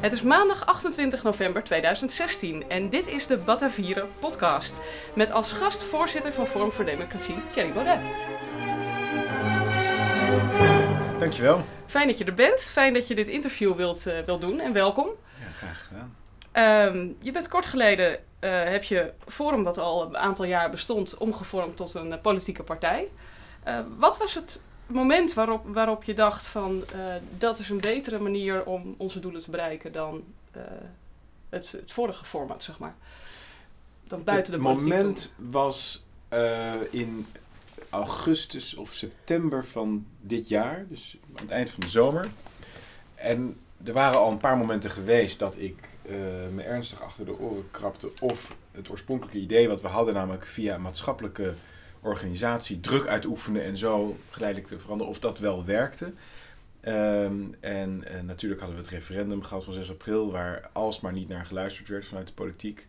Het is maandag 28 november 2016 en dit is de Batavieren podcast. Met als gast voorzitter van Forum voor Democratie, Thierry Baudet. Dankjewel. Fijn dat je er bent, fijn dat je dit interview wilt, uh, wilt doen en welkom. Ja, graag gedaan. Um, je bent kort geleden, uh, heb je Forum, wat al een aantal jaar bestond, omgevormd tot een uh, politieke partij. wat was het moment waarop, waarop je dacht van uh, dat is een betere manier om onze doelen te bereiken dan uh, het, het, vorige format, zeg maar. Dan buiten het de Het moment was uh, in augustus of september van dit jaar, dus aan het eind van de zomer. En er waren al een paar momenten geweest dat ik me ernstig achter de oren krapte of het oorspronkelijke idee wat we hadden, namelijk via maatschappelijke organisatie druk uitoefenen en zo geleidelijk te veranderen, of dat wel werkte. Um, en, en, natuurlijk hadden we het referendum gehad van 6 april, waar alsmaar niet naar geluisterd werd vanuit de politiek.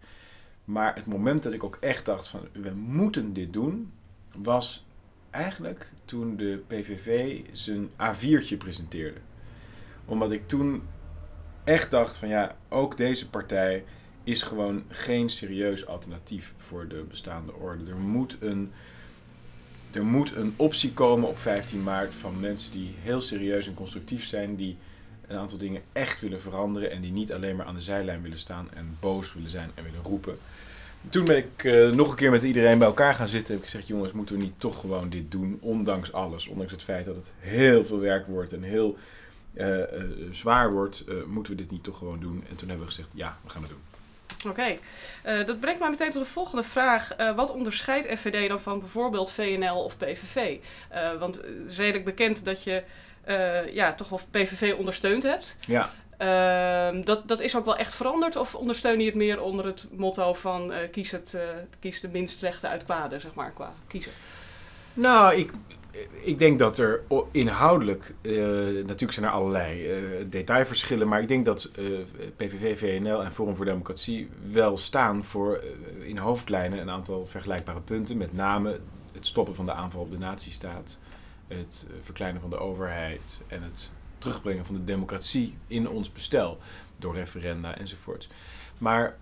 Maar het moment dat ik ook echt dacht van we moeten dit doen, was eigenlijk toen de PVV zijn A4'tje presenteerde. Omdat ik toen echt dacht van ja, ook deze partij is gewoon geen serieus alternatief voor de bestaande orde. Er moet een er moet een optie komen op 15 maart van mensen die heel serieus en constructief zijn, die een aantal dingen echt willen veranderen en die niet alleen maar aan de zijlijn willen staan en boos willen zijn en willen roepen. Toen ben ik uh, nog een keer met iedereen bij elkaar gaan zitten. Heb ik gezegd, jongens, moeten we niet toch gewoon dit doen, ondanks alles. Ondanks het feit dat het heel veel werk wordt en heel uh, uh, zwaar wordt, moeten we dit niet toch gewoon doen. En toen hebben we gezegd, ja, we gaan het doen. Oké, okay. uh, dat brengt mij meteen tot de volgende vraag. Uh, wat onderscheidt FVD dan van bijvoorbeeld VNL of PVV? Uh, want het is redelijk bekend dat je ja, toch wel PVV ondersteund hebt. Ja. Ehm, dat, dat is ook wel echt veranderd? Of ondersteun je het meer onder het motto van kies, het, kies de minst slechte uit kwade, zeg maar, qua kiezen? Nou, ik, ik denk dat er inhoudelijk, uh, natuurlijk zijn er allerlei uh, detailverschillen, maar ik denk dat uh, PVV, VNL en Forum voor Democratie wel staan voor in hoofdlijnen een aantal vergelijkbare punten. Met name het stoppen van de aanval op de natiestaat, het verkleinen van de overheid en het terugbrengen van de democratie in ons bestel door referenda enzovoort. Maar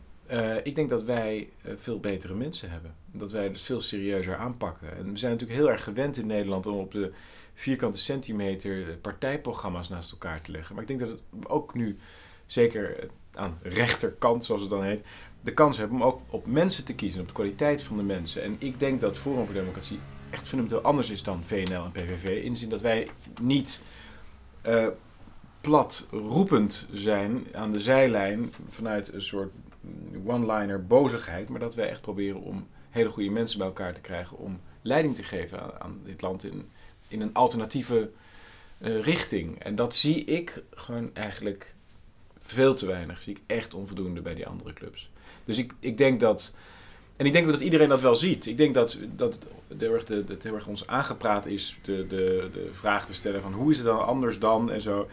ik denk dat wij veel betere mensen hebben. Dat wij het veel serieuzer aanpakken. En we zijn natuurlijk heel erg gewend in Nederland om op de vierkante centimeter partijprogramma's naast elkaar te leggen. Maar ik denk dat het ook nu, zeker aan rechterkant zoals het dan heet, de kans hebben om ook op mensen te kiezen, op de kwaliteit van de mensen. En ik denk dat Forum voor Democratie echt fundamenteel anders is dan VNL en PVV. In de zin dat wij niet uh, plat roepend zijn aan de zijlijn vanuit een soort one-liner bozigheid, maar dat wij echt proberen om hele goede mensen bij elkaar te krijgen om leiding te geven aan, dit land in, in een alternatieve uh, richting. En dat zie ik gewoon eigenlijk veel te weinig. Zie ik echt onvoldoende bij die andere clubs. Dus ik, ik denk dat. En ik denk dat iedereen dat wel ziet. Ik denk dat, dat het, heel erg, de, heel erg ons aangepraat is de, de, de vraag te stellen van hoe is het dan anders dan en zo.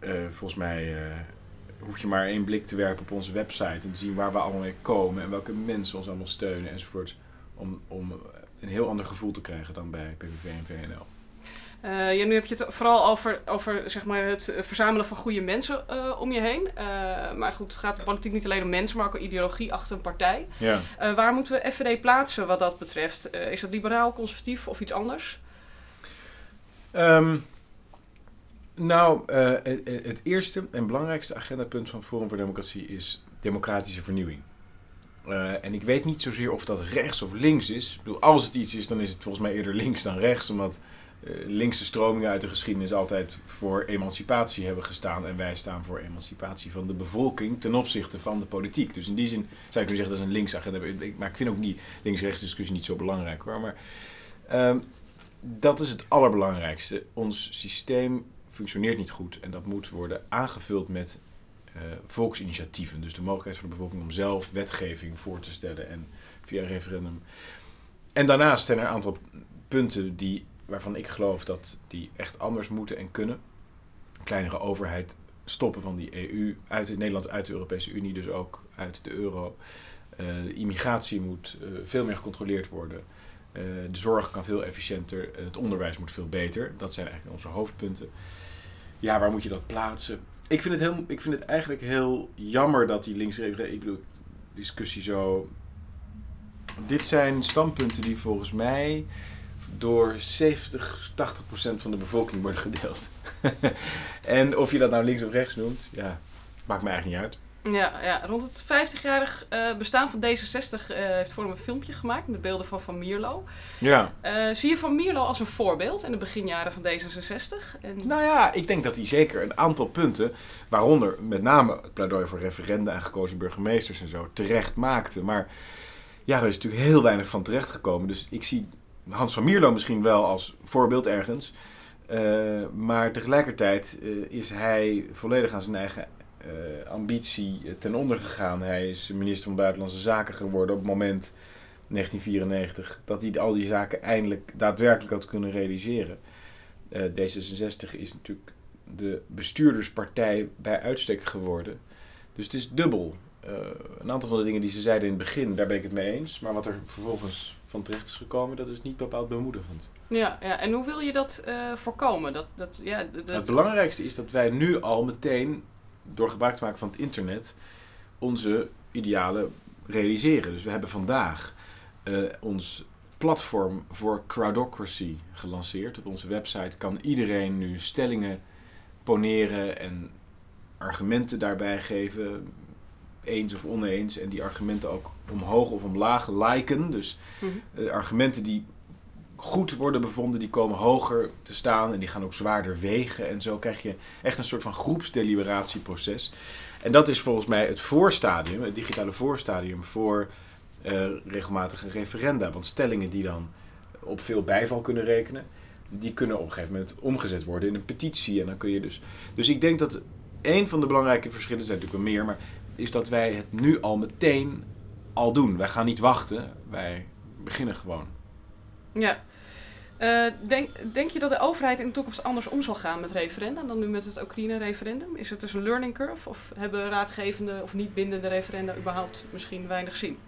Uh, volgens mij uh, hoef je maar één blik te werpen op onze website en te zien waar we allemaal mee komen en welke mensen ons allemaal steunen enzovoort. Om, om een heel ander gevoel te krijgen dan bij PVV en VNL. Uh, ja, nu heb je het vooral over, over zeg maar, het verzamelen van goede mensen uh, om je heen. Uh, maar goed, het gaat de politiek niet alleen om mensen, maar ook om ideologie achter een partij. Ja. waar moeten we FVD plaatsen wat dat betreft? is dat liberaal, conservatief of iets anders? Um, nou, uh, het eerste en belangrijkste agendapunt van Forum voor Democratie is democratische vernieuwing. En ik weet niet zozeer of dat rechts of links is. Ik bedoel, als het iets is, dan is het volgens mij eerder links dan rechts. Omdat uh, linkse stromingen uit de geschiedenis altijd voor emancipatie hebben gestaan. En wij staan voor emancipatie van de bevolking ten opzichte van de politiek. Dus in die zin zou je kunnen zeggen dat is een links agenda. Maar ik vind ook die links-rechts discussie niet zo belangrijk hoor. Maar uh, dat is het allerbelangrijkste. Ons systeem functioneert niet goed. En dat moet worden aangevuld met uh, volksinitiatieven. Dus de mogelijkheid voor de bevolking om zelf wetgeving voor te stellen en via een referendum. En daarnaast zijn er een aantal punten die, waarvan ik geloof dat die echt anders moeten en kunnen. Kleinere overheid, stoppen van die EU, uit Nederland uit de Europese Unie, dus ook uit de euro. De immigratie moet uh, veel meer gecontroleerd worden. De zorg kan veel efficiënter. het onderwijs moet veel beter. Dat zijn eigenlijk onze hoofdpunten. Ja, waar moet je dat plaatsen? ik, vind het heel, ik vind het eigenlijk heel jammer dat die links ik bedoel, discussie zo... Dit zijn standpunten die volgens mij door 70, 80 procent van de bevolking worden gedeeld. en of je dat nou links of rechts noemt, ja, maakt me eigenlijk niet uit. Ja, ja, rond het 50-jarig uh, eh, bestaan van D66 uh, heeft Forum een filmpje gemaakt met beelden van Van Mierlo. Ja. Uh, zie je Van Mierlo als een voorbeeld in de beginjaren van D66? En... Nou ja, ik denk dat hij zeker een aantal punten, waaronder met name het pleidooi voor referenda en gekozen burgemeesters en zo, terecht maakte. Maar ja, er is natuurlijk heel weinig van terecht gekomen. Dus ik zie Hans van Mierlo misschien wel als voorbeeld ergens. Maar tegelijkertijd is hij volledig aan zijn eigen ambitie ten onder gegaan. Hij is minister van Buitenlandse Zaken geworden op het moment 1994 dat hij al die zaken eindelijk daadwerkelijk had kunnen realiseren. Uh, D66 is natuurlijk de bestuurderspartij bij uitstek geworden. Dus het is dubbel. Uh, een aantal van de dingen die ze zeiden in het begin, daar ben ik het mee eens. Maar wat er vervolgens van terecht is gekomen, dat is niet bepaald bemoedigend. Ja, ja. en hoe wil je dat uh, voorkomen? Dat, dat, ja, dat... Het belangrijkste is dat wij nu al meteen door gebruik te maken van het internet onze idealen realiseren. Dus we hebben vandaag uh, ons platform voor crowdocracy gelanceerd. Op onze website kan iedereen nu stellingen poneren en argumenten daarbij geven, eens of oneens, en die argumenten ook omhoog of omlaag liken. Dus uh, argumenten die goed worden bevonden, die komen hoger te staan en die gaan ook zwaarder wegen. En zo krijg je echt een soort van groepsdeliberatieproces. En dat is volgens mij het voorstadium, het digitale voorstadium voor uh, regelmatige referenda. Want stellingen die dan op veel bijval kunnen rekenen, die kunnen op een gegeven moment omgezet worden in een petitie. En dan kun je dus. Dus ik denk dat een van de belangrijke verschillen, zijn natuurlijk wel meer, maar is dat wij het nu al meteen al doen. Wij gaan niet wachten, wij beginnen gewoon. Ja. Uh, denk, denk je dat de overheid in de toekomst anders om zal gaan met referenda dan nu met het Oekraïne-referendum? Is het dus een learning curve of hebben raadgevende of niet bindende referenda überhaupt misschien weinig zin?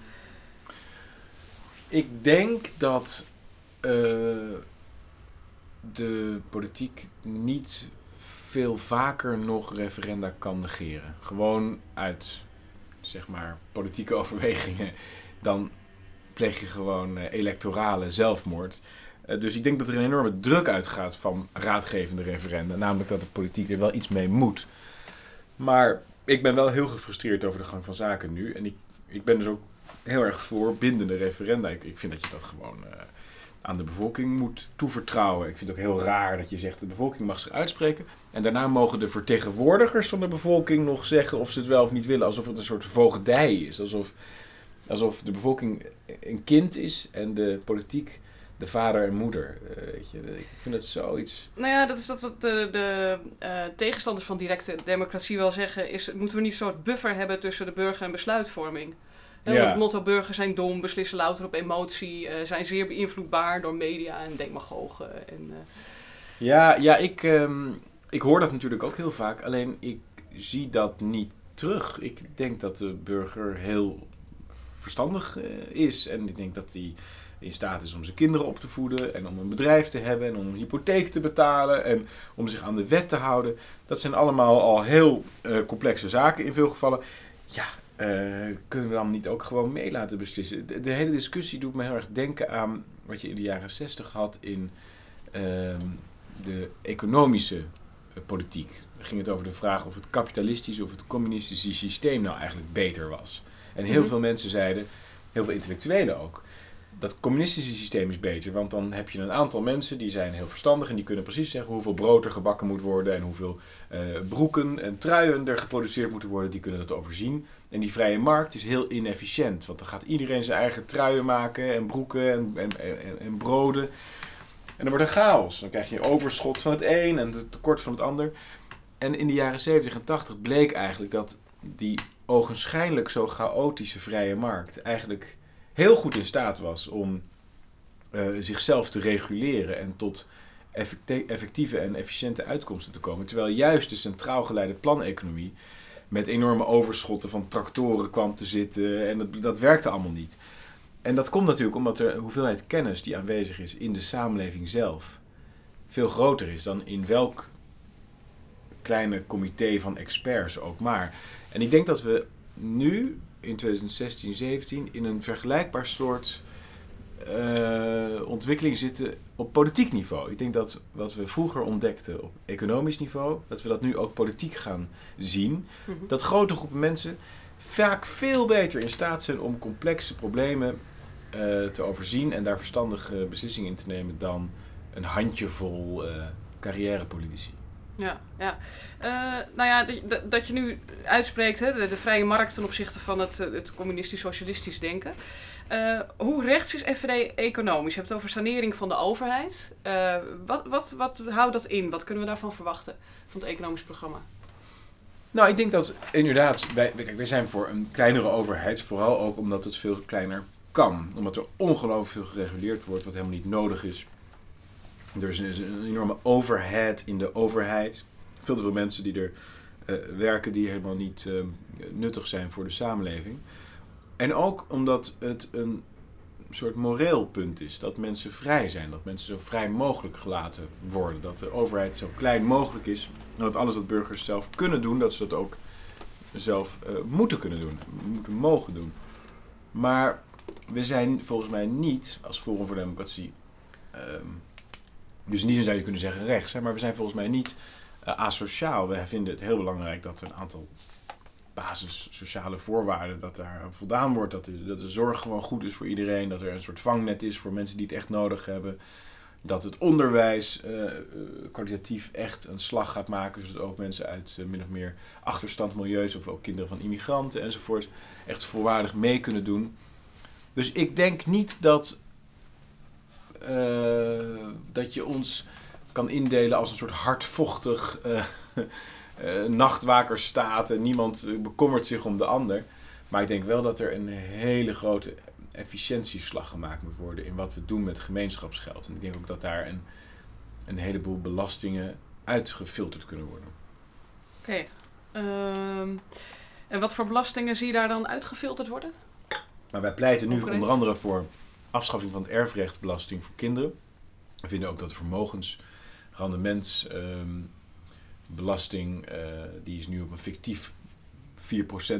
Ik denk dat uh, de politiek niet veel vaker nog referenda kan negeren. Gewoon uit, zeg maar, politieke overwegingen. Dan pleeg je gewoon uh, electorale zelfmoord. Uh, dus ik denk dat er een enorme druk uitgaat van raadgevende referenda. Namelijk dat de politiek er wel iets mee moet. Maar ik ben wel heel gefrustreerd over de gang van zaken nu. En ik, ik ben dus ook heel erg voor bindende referenda. Ik, ik vind dat je dat gewoon uh, aan de bevolking moet toevertrouwen. Ik vind het ook heel raar dat je zegt de bevolking mag zich uitspreken. En daarna mogen de vertegenwoordigers van de bevolking nog zeggen of ze het wel of niet willen. Alsof het een soort voogdij is. Alsof alsof de bevolking een kind is en de politiek de vader en moeder. Uh, weet je, ik vind het zoiets. Nou ja, dat is dat wat de, de uh, tegenstanders van directe democratie wel zeggen. Is, moeten we niet een soort buffer hebben tussen de burger en besluitvorming? Ja. Het motto burgers zijn dom, beslissen louter op emotie, uh, zijn zeer beïnvloedbaar door media en demagogen. En, ja, ja ik, um, ik hoor dat natuurlijk ook heel vaak. Alleen ik zie dat niet terug. Ik denk dat de burger heel eh, is. En ik denk dat hij in staat is om zijn kinderen op te voeden en om een bedrijf te hebben en om een hypotheek te betalen en om zich aan de wet te houden. Dat zijn allemaal al heel uh, complexe zaken in veel gevallen. Ja, uh, kunnen we dan niet ook gewoon mee laten beslissen? De, hele discussie doet me heel erg denken aan wat je in de jaren zestig had in uh, de economische politiek. Ging het over de vraag of het kapitalistische of het communistische systeem nou eigenlijk beter was. En heel mhm. veel mensen zeiden, heel veel intellectuelen ook, dat communistische systeem is beter. Want dan heb je een aantal mensen die zijn heel verstandig en die kunnen precies zeggen hoeveel brood er gebakken moet worden en hoeveel uh, broeken en truien er geproduceerd moeten worden. Die kunnen dat overzien. En die vrije markt is heel inefficiënt. Want dan gaat iedereen zijn eigen truien maken en broeken en, en, en, en broden. En dan wordt een chaos. Dan krijg je overschot van het een en het tekort van het ander. En in de jaren 70 en 80 bleek eigenlijk dat die ogenschijnlijk zo chaotische vrije markt eigenlijk heel goed in staat was om uh, zichzelf te reguleren en tot effectieve en efficiënte uitkomsten te komen. Terwijl juist de centraal geleide planeconomie met enorme overschotten van tractoren kwam te zitten en dat, dat werkte allemaal niet. En dat komt natuurlijk omdat de hoeveelheid kennis die aanwezig is in de samenleving zelf veel groter is dan in welk kleine comité van experts ook maar. En ik denk dat we nu, in 2016, 17, in een vergelijkbaar soort uh, ontwikkeling zitten op politiek niveau. Ik denk dat wat we vroeger ontdekten op economisch niveau, dat we dat nu ook politiek gaan zien. Mhm. Dat grote groepen mensen vaak veel beter in staat zijn om complexe problemen uh, te overzien en daar verstandige beslissingen in te nemen dan een handjevol uh, carrièrepolitici. Ja, ja. nou ja, dat, je nu uitspreekt, hè, de, vrije markt ten opzichte van het, het communistisch-socialistisch denken. Uh, hoe rechts is FVD economisch? Je hebt het over sanering van de overheid. Wat, wat, wat houdt dat in? Wat kunnen we daarvan verwachten van het economisch programma? Nou, ik denk dat inderdaad, wij, kijk, wij zijn voor een kleinere overheid, vooral ook omdat het veel kleiner kan. Omdat er ongelooflijk veel gereguleerd wordt, wat helemaal niet nodig is. Er is een, enorme overhead in de overheid. Veel te veel mensen die er uh, werken die helemaal niet uh, nuttig zijn voor de samenleving. En ook omdat het een soort moreel punt is. Dat mensen vrij zijn. Dat mensen zo vrij mogelijk gelaten worden. Dat de overheid zo klein mogelijk is. En dat alles wat burgers zelf kunnen doen, dat ze dat ook zelf uh, moeten kunnen doen. Moeten mogen doen. Maar we zijn volgens mij niet als Forum voor Democratie. Um, dus in die zin zou je kunnen zeggen rechts. Hè, maar we zijn volgens mij niet uh, asociaal. We vinden het heel belangrijk dat een aantal basis sociale voorwaarden, dat daar voldaan wordt. Dat de, dat de zorg gewoon goed is voor iedereen. Dat er een soort vangnet is voor mensen die het echt nodig hebben. Dat het onderwijs uh, kwalitatief echt een slag gaat maken. Zodat ook mensen uit min of meer achterstandmilieus of ook kinderen van immigranten enzovoort echt volwaardig mee kunnen doen. Dus ik denk niet dat, dat je ons kan indelen als een soort hardvochtig uh, nachtwaker staat en niemand eh, bekommert zich om de ander. Maar ik denk wel dat er een hele grote efficiëntieslag gemaakt moet worden in wat we doen met gemeenschapsgeld. En ik denk ook dat daar een, een heleboel belastingen uitgefilterd kunnen worden. Oké. Ehm, en wat voor belastingen zie je daar dan uitgefilterd worden? Nou, wij pleiten nu onder andere voor afschaffing van het erfrechtbelasting voor kinderen. We vinden ook dat vermogensrendements ehm, belasting, uh, die is nu op een fictief 4%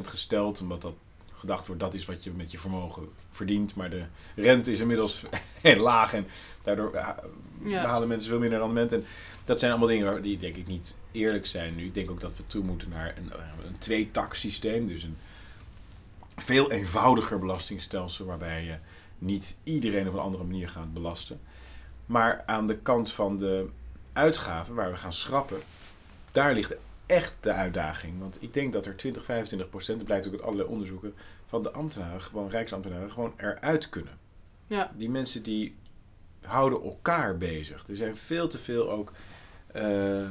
gesteld, omdat dat gedacht wordt dat is wat je met je vermogen verdient. Maar de rente is inmiddels heel laag en daardoor uh, behalen mensen veel minder rendement. En dat zijn allemaal dingen die denk ik niet eerlijk zijn nu. Ik denk ook dat we toe moeten naar een, een twee-tak systeem, dus een veel eenvoudiger belastingstelsel waarbij je niet iedereen op een andere manier gaat belasten. Maar aan de kant van de uitgaven, waar we gaan schrappen, daar ligt echt de uitdaging. Want ik denk dat er 20, 25 procent, dat blijkt ook uit allerlei onderzoeken, van de ambtenaren, gewoon rijksambtenaren, gewoon eruit kunnen. Ja. Die mensen die houden elkaar bezig. Er zijn veel te veel ook uh,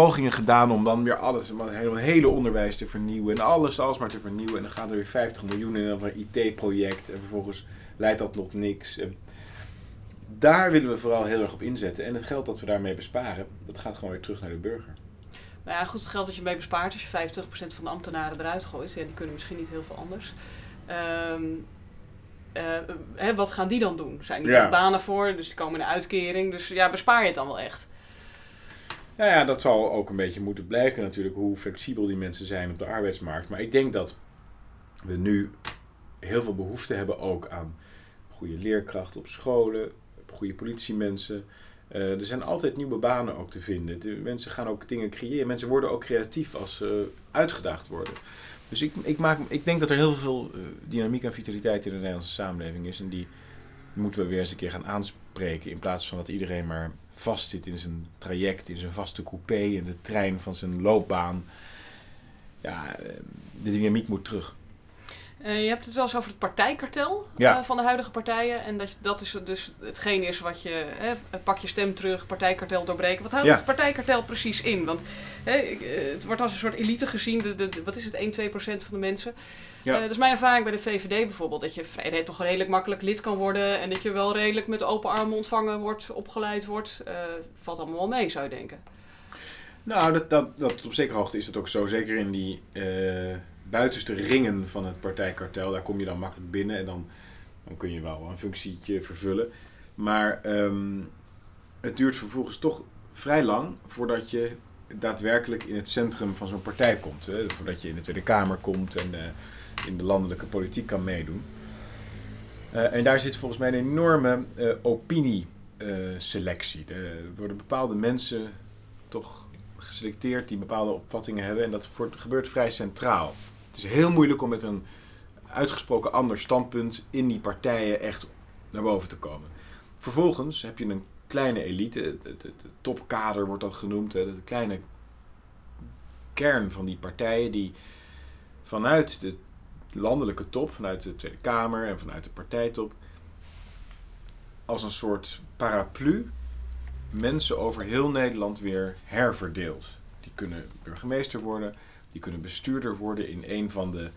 pogingen gedaan om dan weer alles, het hele onderwijs te vernieuwen en alles, alles maar te vernieuwen. En dan gaat er weer 50 miljoen in een IT-project en vervolgens leidt dat nog niks. Daar willen we vooral heel erg op inzetten. En het geld dat we daarmee besparen, dat gaat gewoon weer terug naar de burger. Nou ja, goed, het geld dat je mee bespaart, als je 50% van de ambtenaren eruit gooit, ja, die kunnen misschien niet heel veel anders. Um, hè, wat gaan die dan doen? Zijn die ja. banen voor, dus die komen in de uitkering. Dus ja, bespaar je het dan wel echt? Nou ja, dat zal ook een beetje moeten blijken natuurlijk, hoe flexibel die mensen zijn op de arbeidsmarkt. Maar ik denk dat we nu heel veel behoefte hebben ook aan goede leerkrachten op scholen, goede politiemensen. Uh, er zijn altijd nieuwe banen ook te vinden. De mensen gaan ook dingen creëren. Mensen worden ook creatief als ze uitgedaagd worden. Dus ik, ik, maak, ik denk dat er heel veel uh, dynamiek en vitaliteit in de Nederlandse samenleving is. En die moeten we weer eens een keer gaan aanspreken. In plaats van dat iedereen maar vastzit in zijn traject, in zijn vaste coupé, in de trein van zijn loopbaan. Ja, eh, de dynamiek moet terug. Uh, je hebt het zelfs over het partijkartel uh, van de huidige partijen. En dat, dat is dus hetgeen is wat je, hè, pak je stem terug, partijkartel doorbreken. Wat houdt het partijkartel precies in? Want hè, eh, het wordt als een soort elite gezien, de, de, wat is het, 1, 2 procent van de mensen. Ja. Uh, dat is mijn ervaring bij de VVD bijvoorbeeld. Dat je vrij, toch redelijk makkelijk lid kan worden. En dat je wel redelijk met open armen ontvangen wordt, opgeleid wordt. valt allemaal wel mee, zou je denken. Nou, dat, dat, dat op zekere hoogte is dat ook zo. Zeker in die buitenste ringen van het partijkartel, daar kom je dan makkelijk binnen en dan, dan kun je wel een functietje vervullen. Maar um, het duurt vervolgens toch vrij lang voordat je daadwerkelijk in het centrum van zo'n partij komt. Hè, voordat je in de Tweede Kamer komt en uh, in de landelijke politiek kan meedoen. Uh, en daar zit volgens mij een enorme uh, opinieselectie. er worden bepaalde mensen toch geselecteerd die bepaalde opvattingen hebben. En dat gebeurt vrij centraal. Is heel moeilijk om met een uitgesproken ander standpunt in die partijen echt naar boven te komen. Vervolgens heb je een kleine elite, het, topkader wordt dat genoemd, de kleine kern van die partijen die vanuit de landelijke top, vanuit de Tweede Kamer en vanuit de partijtop, als een soort paraplu mensen over heel Nederland weer herverdeelt. Die kunnen burgemeester worden, die kunnen bestuurder worden in een van de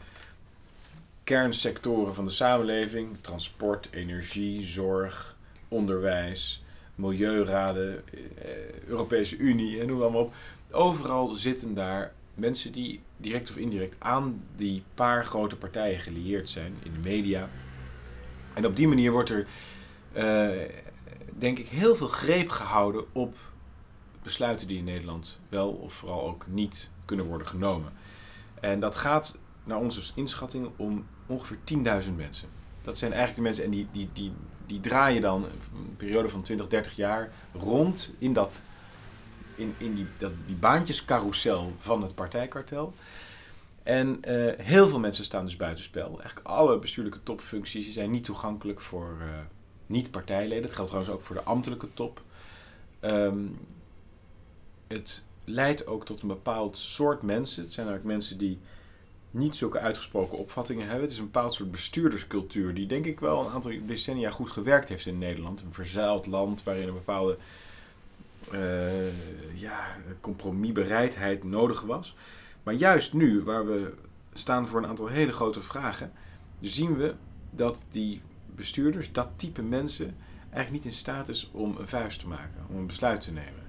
kernsectoren van de samenleving: transport, energie, zorg, onderwijs, milieuraden, eh, Europese Unie en noem allemaal op. Overal zitten daar mensen die direct of indirect aan die paar grote partijen gelieerd zijn in de media. En op die manier wordt er, uh, denk ik, heel veel greep gehouden op besluiten die in Nederland wel of vooral ook niet kunnen worden genomen. En dat gaat naar onze inschatting om ongeveer 10.000 mensen. Dat zijn eigenlijk de mensen en die, die, die, die draaien dan een periode van 20, 30 jaar rond in, dat, in, in die, dat, die baantjescarousel van het partijkartel. En uh, heel veel mensen staan dus buitenspel. Eigenlijk alle bestuurlijke topfuncties zijn niet toegankelijk voor uh, niet-partijleden. Dat geldt trouwens ook voor de ambtelijke top. Um, het leidt ook tot een bepaald soort mensen. Het zijn eigenlijk mensen die niet zulke uitgesproken opvattingen hebben. Het is een bepaald soort bestuurderscultuur die denk ik wel een aantal decennia goed gewerkt heeft in Nederland. Een verzeild land waarin een bepaalde uh, ja, compromisbereidheid nodig was. Maar juist nu, waar we staan voor een aantal hele grote vragen, zien we dat die bestuurders, dat type mensen, eigenlijk niet in staat is om een vuist te maken, om een besluit te nemen.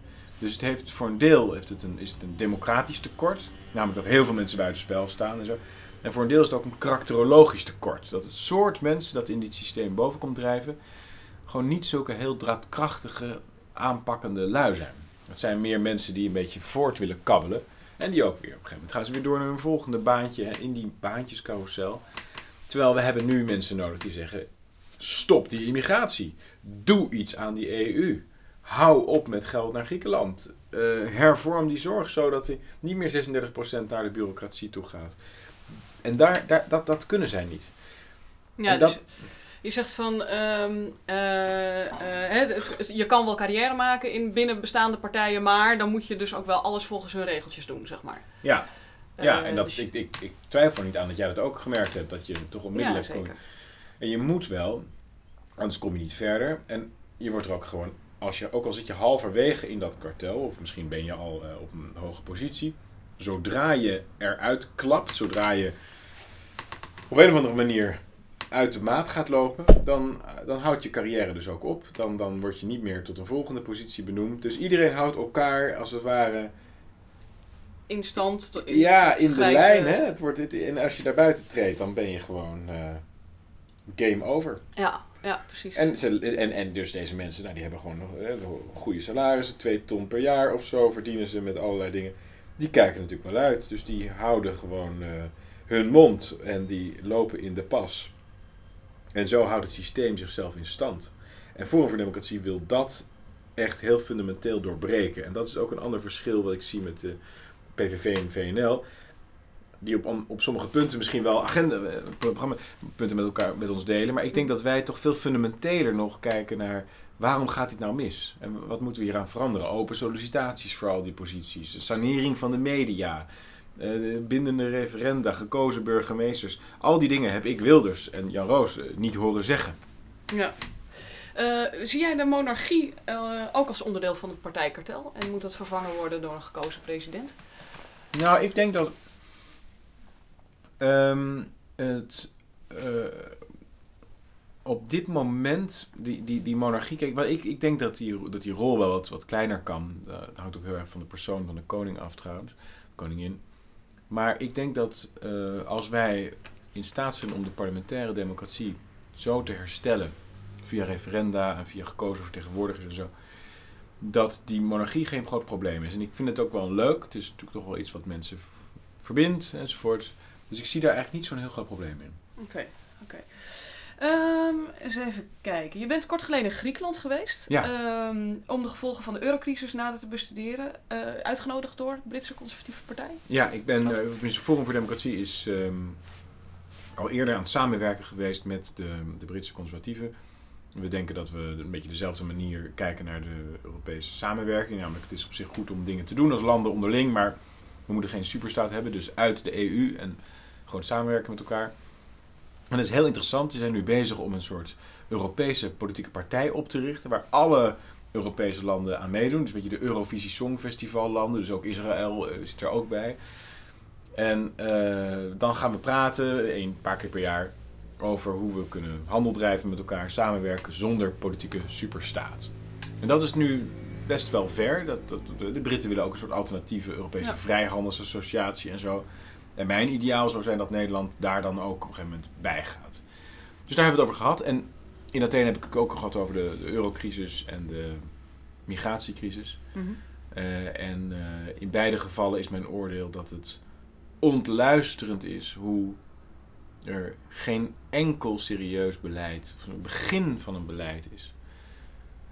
Dus het heeft voor een deel heeft het een, is het een democratisch tekort. Namelijk dat heel veel mensen buitenspel staan en zo. En voor een deel is het ook een karakterologisch tekort. Dat het soort mensen dat in dit systeem boven komt drijven, gewoon niet zulke heel draadkrachtige, aanpakkende lui zijn. Het zijn meer mensen die een beetje voort willen kabbelen. En die ook weer op een gegeven moment gaan ze weer door naar een volgende baantje in die baantjescarousel. Terwijl we hebben nu mensen nodig die zeggen: stop die immigratie. Doe iets aan die EU. Hou op met geld naar Griekenland. Uh, hervorm die zorg zodat hij niet meer 36% naar de bureaucratie toe gaat. En daar, daar, dat, dat kunnen zij niet. Ja, dus je zegt van um, uh, uh, je kan wel carrière maken in binnen bestaande partijen, maar dan moet je dus ook wel alles volgens hun regeltjes doen, zeg maar. Ja, ja en dat, dus ik, ik, ik twijfel er niet aan dat jij dat ook gemerkt hebt, dat je toch onmiddellijk ja, komt. En je moet wel, anders kom je niet verder. En je wordt er ook gewoon als je, ook al zit je halverwege in dat kartel, of misschien ben je al uh, op een hoge positie, zodra je eruit klapt, zodra je op een of andere manier uit de maat gaat lopen, dan, dan houdt je carrière dus ook op. Dan, dan word je niet meer tot een volgende positie benoemd. Dus iedereen houdt elkaar als het ware. In stand. In ja, in de lijn. Hè? Het wordt, en als je daar buiten treedt, dan ben je gewoon uh, game over. Ja, ja, precies. En, ze, en, en dus deze mensen, nou, die hebben gewoon nog eh, goede salarissen, twee ton per jaar of zo verdienen ze met allerlei dingen. Die kijken natuurlijk wel uit, dus die houden gewoon uh, hun mond en die lopen in de pas. En zo houdt het systeem zichzelf in stand. En Forum voor Democratie wil dat echt heel fundamenteel doorbreken. En dat is ook een ander verschil wat ik zie met de PVV en VNL die op, op sommige punten misschien wel agenda, eh, programma, punten met elkaar met ons delen. Maar ik denk dat wij toch veel fundamenteler nog kijken naar waarom gaat dit nou mis? En wat moeten we hier aan veranderen? Open sollicitaties voor al die posities, sanering van de media, uh, bindende referenda, gekozen burgemeesters. Al die dingen heb ik Wilders en Jan Roos uh, niet horen zeggen. Ja. zie jij de monarchie ook als onderdeel van het partijkartel? En moet dat vervangen worden door een gekozen president? Nou, ik denk dat Um, het, uh, op dit moment, die, die, die monarchie, kijk, ik, ik denk dat die, dat die rol wel wat, wat kleiner kan. Dat hangt ook heel erg van de persoon van de koning af trouwens, koningin. Maar ik denk dat uh, als wij in staat zijn om de parlementaire democratie zo te herstellen, via referenda en via gekozen vertegenwoordigers en zo, dat die monarchie geen groot probleem is. En ik vind het ook wel leuk. Het is natuurlijk toch wel iets wat mensen verbindt enzovoort. Dus ik zie daar eigenlijk niet zo'n heel groot probleem in. Oké, oké. Um, eens even kijken. Je bent kort geleden in Griekenland geweest. Ja. Ehm, om de gevolgen van de eurocrisis nader te bestuderen. Uh, uitgenodigd door de Britse Conservatieve Partij. Ja, ik ben. Uh, tenminste, Forum voor Democratie is um, al eerder aan het samenwerken geweest met de, de Britse conservatieven. We denken dat we een beetje dezelfde manier kijken naar de Europese samenwerking. Namelijk, het is op zich goed om dingen te doen als landen onderling, maar we moeten geen superstaat hebben. Dus uit de EU en gewoon samenwerken met elkaar. En dat is heel interessant. Ze zijn nu bezig om een soort Europese politieke partij op te richten. Waar alle Europese landen aan meedoen. Dus een beetje de Eurovisie Songfestival landen. Dus ook Israël uh, zit er ook bij. En uh, dan gaan we praten, een paar keer per jaar, over hoe we kunnen handel drijven met elkaar, samenwerken zonder politieke superstaat. En dat is nu best wel ver. Dat, dat, de Britten willen ook een soort alternatieve Europese ja. vrijhandelsassociatie en zo. En mijn ideaal zou zijn dat Nederland daar dan ook op een gegeven moment bij gaat. Dus daar hebben we het over gehad. En in Athene heb ik het ook gehad over de, de eurocrisis en de migratiecrisis. Mm -hmm. uh, en uh, in beide gevallen is mijn oordeel dat het ontluisterend is hoe er geen enkel serieus beleid, van het begin van een beleid is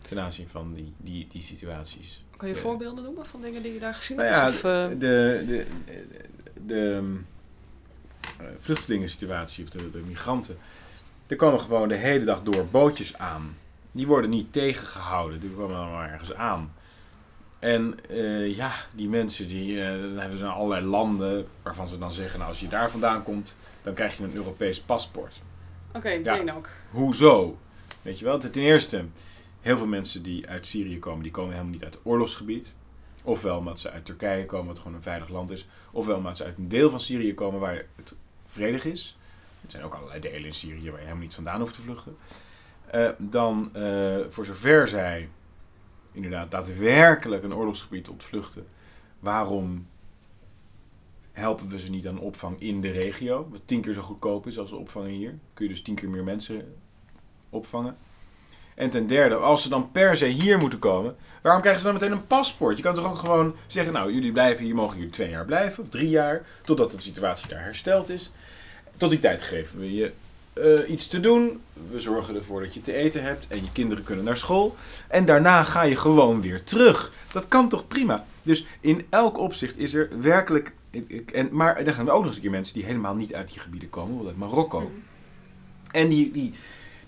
ten aanzien van die, die, die situaties. Kan je de, voorbeelden noemen van dingen die je daar gezien nou hebt? Ja, of, uh... de, de, de, de uh, vluchtelingensituatie of de, de migranten. Er komen gewoon de hele dag door bootjes aan. Die worden niet tegengehouden, die komen dan maar ergens aan. En uh, ja, die mensen die uh, dan hebben ze allerlei landen waarvan ze dan zeggen, nou als je daar vandaan komt, dan krijg je een Europees paspoort. Oké, okay, meteen ja. ook. Hoezo? Weet je wel, ten eerste, heel veel mensen die uit Syrië komen, die komen helemaal niet uit het oorlogsgebied. Ofwel omdat ze uit Turkije komen, wat gewoon een veilig land is. Ofwel omdat ze uit een deel van Syrië komen waar het vredig is. Er zijn ook allerlei delen in Syrië waar je helemaal niet vandaan hoeft te vluchten. Uh, dan, uh, voor zover zij inderdaad daadwerkelijk een oorlogsgebied ontvluchten, waarom helpen we ze niet aan opvang in de regio? Wat tien keer zo goedkoop is als we opvangen hier. Kun je dus tien keer meer mensen opvangen. En ten derde, als ze dan per se hier moeten komen, waarom krijgen ze dan meteen een paspoort? Je kan toch ook gewoon zeggen, nou, jullie blijven hier, mogen hier twee jaar blijven, of drie jaar, totdat de situatie daar hersteld is. Tot die tijd geven we je uh, iets te doen. We zorgen ervoor dat je te eten hebt en je kinderen kunnen naar school. En daarna ga je gewoon weer terug. Dat kan toch prima? Dus in elk opzicht is er werkelijk. En, maar er zijn ook nog eens een keer mensen die helemaal niet uit die gebieden komen, bijvoorbeeld uit Marokko. Mm. En die, die,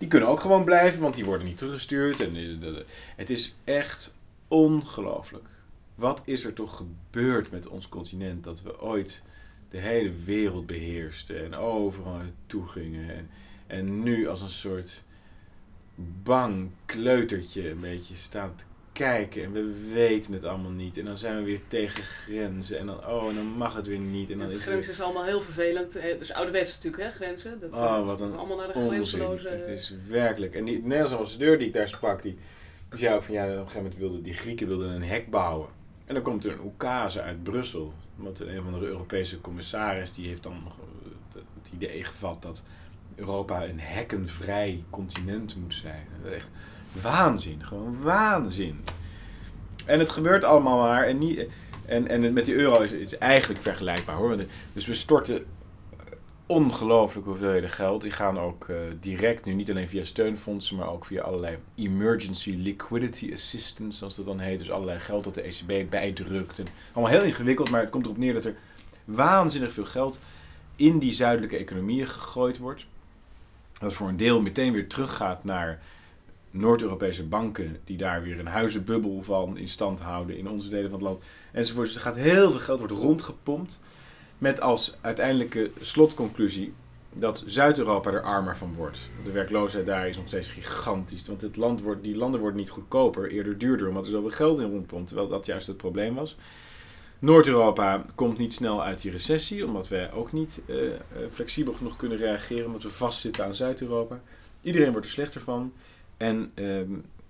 die kunnen ook gewoon blijven, want die worden niet teruggestuurd. En de, het is echt ongelooflijk. Wat is er toch gebeurd met ons continent dat we ooit de hele wereld beheersten en overal naartoe gingen. En, en nu als een soort bang kleutertje een beetje staan te kijken en we weten het allemaal niet. En dan zijn we weer tegen grenzen en dan, oh, en dan mag het weer niet. En dan het is grenzen is allemaal heel vervelend. Dus ouderwets natuurlijk, hè, grenzen. Dat, oh, wat een allemaal naar de grenzeloze... Het is werkelijk. En die Nederlandse ambassadeur die ik daar sprak, die, die zei ook van, ja, op een gegeven moment wilden die Grieken wilden een hek bouwen. En dan komt er een oekase uit Brussel. Want een van de Europese commissaris die heeft dan het idee gevat dat Europa een hekkenvrij continent moet zijn. Echt waanzin, gewoon waanzin. En het gebeurt allemaal maar. En, niet, en, en met die euro is het eigenlijk vergelijkbaar hoor. Dus we storten ongelooflijke hoeveelheden geld. Die gaan ook uh, direct, nu niet alleen via steunfondsen, maar ook via allerlei emergency liquidity assistance, zoals dat dan heet. Dus allerlei geld dat de ECB bijdrukt. En allemaal heel ingewikkeld, maar het komt erop neer dat er waanzinnig veel geld in die zuidelijke economieën gegooid wordt. Dat voor een deel meteen weer teruggaat naar Noord-Europese banken, die daar weer een huizenbubbel van in stand houden in onze delen van het land. Enzovoort. Dus er gaat heel veel geld, wordt rondgepompt. Met als uiteindelijke slotconclusie dat Zuid-Europa er armer van wordt. De werkloosheid daar is nog steeds gigantisch. Want het land wordt, die landen worden niet goedkoper, eerder duurder, omdat er zoveel geld in rondpompt. Terwijl dat juist het probleem was. Noord-Europa komt niet snel uit die recessie, omdat wij ook niet uh, flexibel genoeg kunnen reageren, omdat we vastzitten aan Zuid-Europa. Iedereen wordt er slechter van. En uh,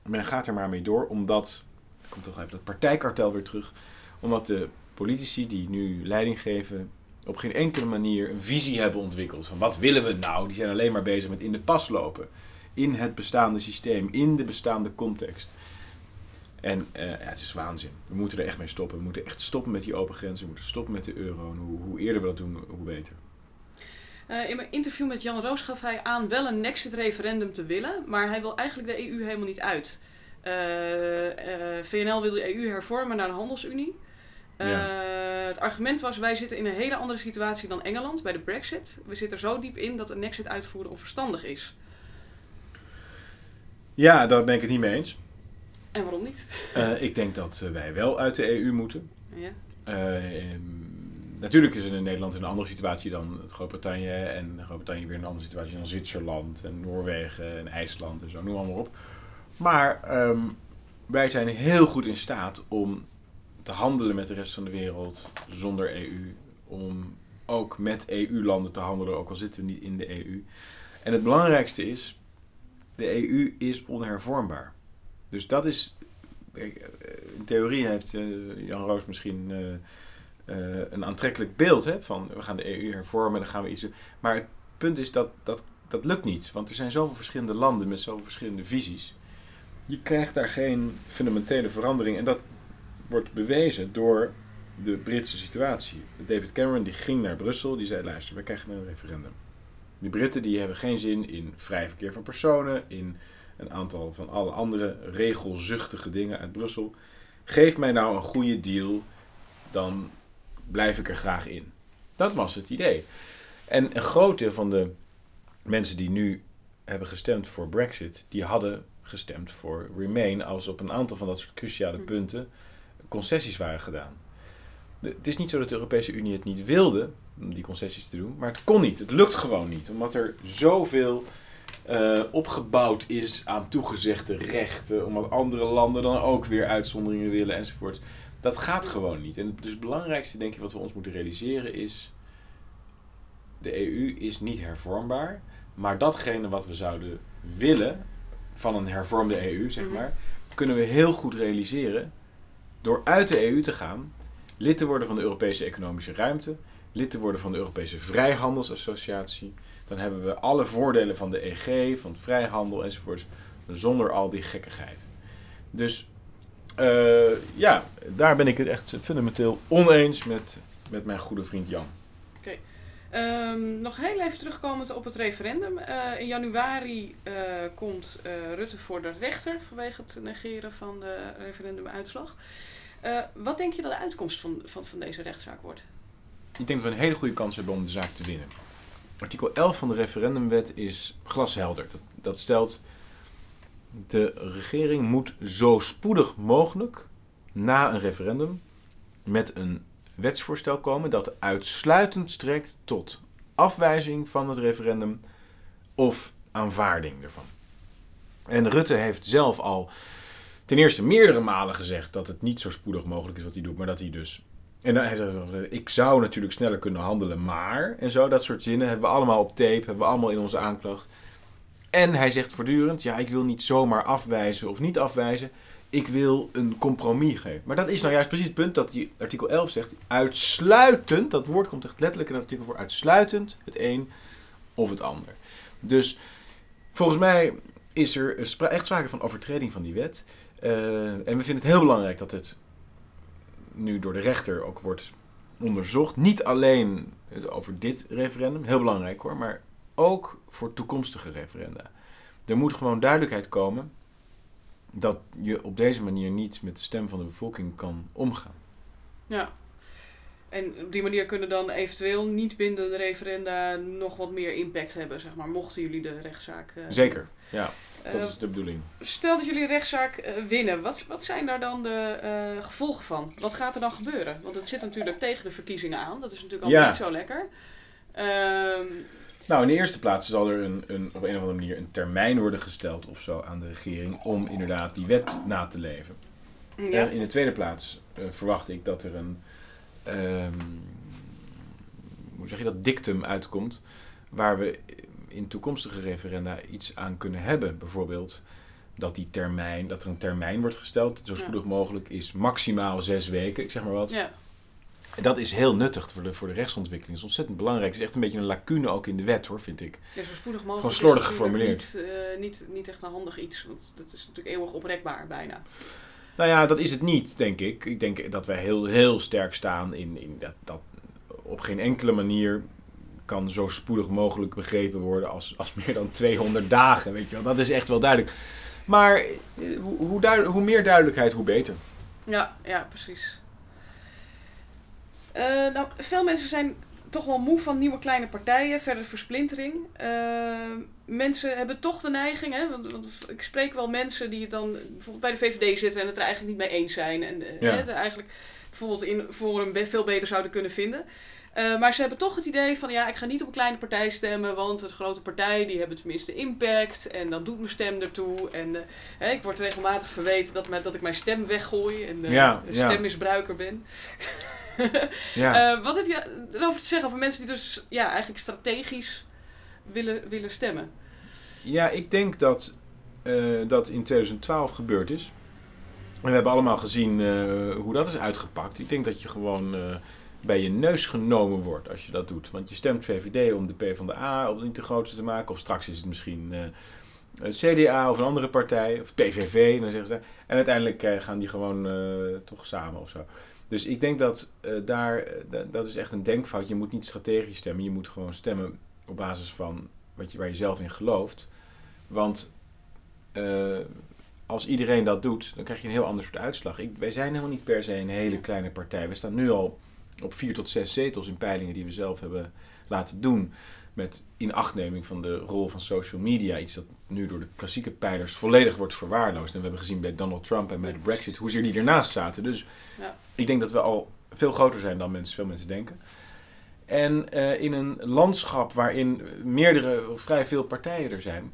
men gaat er maar mee door, omdat, komt toch even dat partijkartel weer terug, omdat de politici die nu leiding geven op geen enkele manier een visie hebben ontwikkeld. Van wat willen we nou? Die zijn alleen maar bezig met in de pas lopen. In het bestaande systeem, in de bestaande context. En ja, het is waanzin. We moeten er echt mee stoppen. We moeten echt stoppen met die open grenzen. We moeten stoppen met de euro. En hoe, hoe eerder we dat doen, hoe beter. Uh, in mijn interview met Jan Roos gaf hij aan wel een Nexit-referendum te willen, maar hij wil eigenlijk de EU helemaal niet uit. Uh, uh, VNL wil de EU hervormen naar een handelsunie. Het argument was, wij zitten in een hele andere situatie dan Engeland bij de brexit. We zitten er zo diep in dat een Nexit uitvoeren onverstandig is. Ja, daar ben ik het niet mee eens. En waarom niet? ik denk dat wij wel uit de EU moeten. Ja. Ehm, natuurlijk is het in Nederland een andere situatie dan Groot-Brittannië. En Groot-Brittannië weer een andere situatie dan Zwitserland en Noorwegen en IJsland en zo, noem maar op. Maar um, wij zijn heel goed in staat om te handelen met de rest van de wereld zonder EU. Om ook met EU-landen te handelen, ook al zitten we niet in de EU. En het belangrijkste is, de EU is onhervormbaar. Dus dat is, in theorie heeft uh, Jan Roos misschien uh, een aantrekkelijk beeld hè, van we gaan de EU hervormen, dan gaan we iets. Maar het punt is dat, dat dat lukt niet, want er zijn zoveel verschillende landen met zoveel verschillende visies. Je krijgt daar geen fundamentele verandering en dat wordt bewezen door de Britse situatie. David Cameron die ging naar Brussel, die zei luister, we krijgen een referendum. De Britten die hebben geen zin in vrij verkeer van personen, in een aantal van alle andere regelzuchtige dingen uit Brussel. Geef mij nou een goede deal, dan blijf ik er graag in. Dat was het idee. En een groot deel van de mensen die nu hebben gestemd voor Brexit, die hadden gestemd voor Remain als op een aantal van dat soort cruciale hm. punten concessies waren gedaan. het is niet zo dat de Europese Unie het niet wilde om die concessies te doen, maar het kon niet. Het lukt gewoon niet, omdat er zoveel uh, opgebouwd is aan toegezegde rechten, omdat andere landen dan ook weer uitzonderingen willen enzovoort. Dat gaat gewoon niet. En dus het belangrijkste, denk ik, wat we ons moeten realiseren is: de EU is niet hervormbaar, maar datgene wat we zouden willen van een hervormde EU, zeg mhm. maar, kunnen we heel goed realiseren door uit de EU te gaan, lid te worden van de Europese Economische Ruimte, lid te worden van de Europese Vrijhandelsassociatie. Dan hebben we alle voordelen van de EG, van vrijhandel enzovoorts, zonder al die gekkigheid. Dus ja, daar ben ik het echt fundamenteel oneens met, met mijn goede vriend Jan. Oké. Um, nog heel even terugkomend op het referendum. Uh, in januari uh, komt Rutte voor de rechter vanwege het negeren van de referendumuitslag. wat denk je dat de uitkomst van, van, van deze rechtszaak wordt? Ik denk dat we een hele goede kans hebben om de zaak te winnen. Artikel 11 van de referendumwet is glashelder. Dat, dat stelt de regering moet zo spoedig mogelijk na een referendum met een wetsvoorstel komen dat uitsluitend strekt tot afwijzing van het referendum of aanvaarding ervan. En Rutte heeft zelf al ten eerste meerdere malen gezegd dat het niet zo spoedig mogelijk is wat hij doet, maar dat hij dus. En dan hij zegt, ik zou natuurlijk sneller kunnen handelen, maar. En zo, dat soort zinnen hebben we allemaal op tape, hebben we allemaal in onze aanklacht. En hij zegt voortdurend, ja, ik wil niet zomaar afwijzen of niet afwijzen. Ik wil een compromis geven. Maar dat is nou juist precies het punt dat artikel 11 zegt. Uitsluitend, dat woord komt echt letterlijk in het artikel voor. Uitsluitend het een of het ander. Dus volgens mij is er echt sprake van overtreding van die wet. Uh, en we vinden het heel belangrijk dat het nu door de rechter ook wordt onderzocht. Niet alleen over dit referendum, heel belangrijk hoor, maar ook voor toekomstige referenda. Er moet gewoon duidelijkheid komen dat je op deze manier niet met de stem van de bevolking kan omgaan. Ja. En op die manier kunnen dan eventueel niet bindende referenda nog wat meer impact hebben, zeg maar, mochten jullie de rechtszaak. Uh, Zeker, ja. Dat is de bedoeling. Stel dat jullie een rechtszaak uh, winnen, wat, wat zijn daar dan de gevolgen van? Wat gaat er dan gebeuren? Want het zit natuurlijk tegen de verkiezingen aan, dat is natuurlijk al niet zo lekker. Nou, in de eerste plaats zal er een, een, op een of andere manier een termijn worden gesteld of zo aan de regering om inderdaad die wet na te leven. Ja. En in de tweede plaats uh, verwacht ik dat er een, um, hoe zeg je dat, dictum uitkomt waar we in toekomstige referenda iets aan kunnen hebben. Bijvoorbeeld dat, die termijn, dat er een termijn wordt gesteld, zo spoedig mogelijk is, maximaal zes weken, ik zeg maar wat. Ja. En dat is heel nuttig voor de, voor de rechtsontwikkeling. Dat is ontzettend belangrijk. Het is echt een beetje een lacune ook in de wet hoor, vind ik. Ja, zo spoedig mogelijk. Gewoon slordig geformuleerd. Niet, uh, niet, niet echt een handig iets, want dat is natuurlijk eeuwig oprekbaar bijna. Nou ja, dat is het niet, denk ik. Ik denk dat wij heel, heel sterk staan in, in dat, dat op geen enkele manier kan zo spoedig mogelijk begrepen worden als, als meer dan 200 dagen. Weet je wel. Dat is echt wel duidelijk. Maar eh, hoe, hoe, hoe meer duidelijkheid, hoe beter. Ja, ja precies. Uh, nou, veel mensen zijn toch wel moe van nieuwe kleine partijen, verder versplintering. Uh, mensen hebben toch de neiging, hè, want, want, ik spreek wel mensen die het dan bijvoorbeeld bij de VVD zitten en het er eigenlijk niet mee eens zijn. En ja. het eigenlijk bijvoorbeeld in Forum veel beter zouden kunnen vinden. Uh, maar ze hebben toch het idee van ja, ik ga niet op een kleine partij stemmen, want de grote partij die hebben tenminste impact en dan doet mijn stem ertoe. En uh, ik word regelmatig verweten dat, dat ik mijn stem weggooi en ja, een stemmisbruiker ben. ja. wat heb je erover te zeggen over mensen die dus ja, eigenlijk strategisch willen, willen stemmen? Ja, ik denk dat dat in 2012 gebeurd is. En we hebben allemaal gezien hoe dat is uitgepakt. Ik denk dat je gewoon bij je neus genomen wordt als je dat doet. Want je stemt VVD om de P van de A of niet de grootste te maken. Of straks is het misschien CDA of een andere partij. Of PVV. Dan zeggen ze, en uiteindelijk gaan die gewoon toch samen of zo. Dus ik denk dat daar, dat is echt een denkfout. Je moet niet strategisch stemmen. Je moet gewoon stemmen op basis van wat je, waar je zelf in gelooft. Want als iedereen dat doet, dan krijg je een heel ander soort uitslag. Ik, wij zijn helemaal niet per se een hele kleine partij. We staan nu al op vier tot zes zetels in peilingen die we zelf hebben laten doen. Met inachtneming van de rol van social media. Iets dat nu door de klassieke pijlers volledig wordt verwaarloosd. En we hebben gezien bij Donald Trump en bij de Brexit hoe ze die ernaast zaten. Dus ja. ik denk dat we al veel groter zijn dan mensen, veel mensen denken. En uh, in een landschap waarin meerdere of vrij veel partijen er zijn,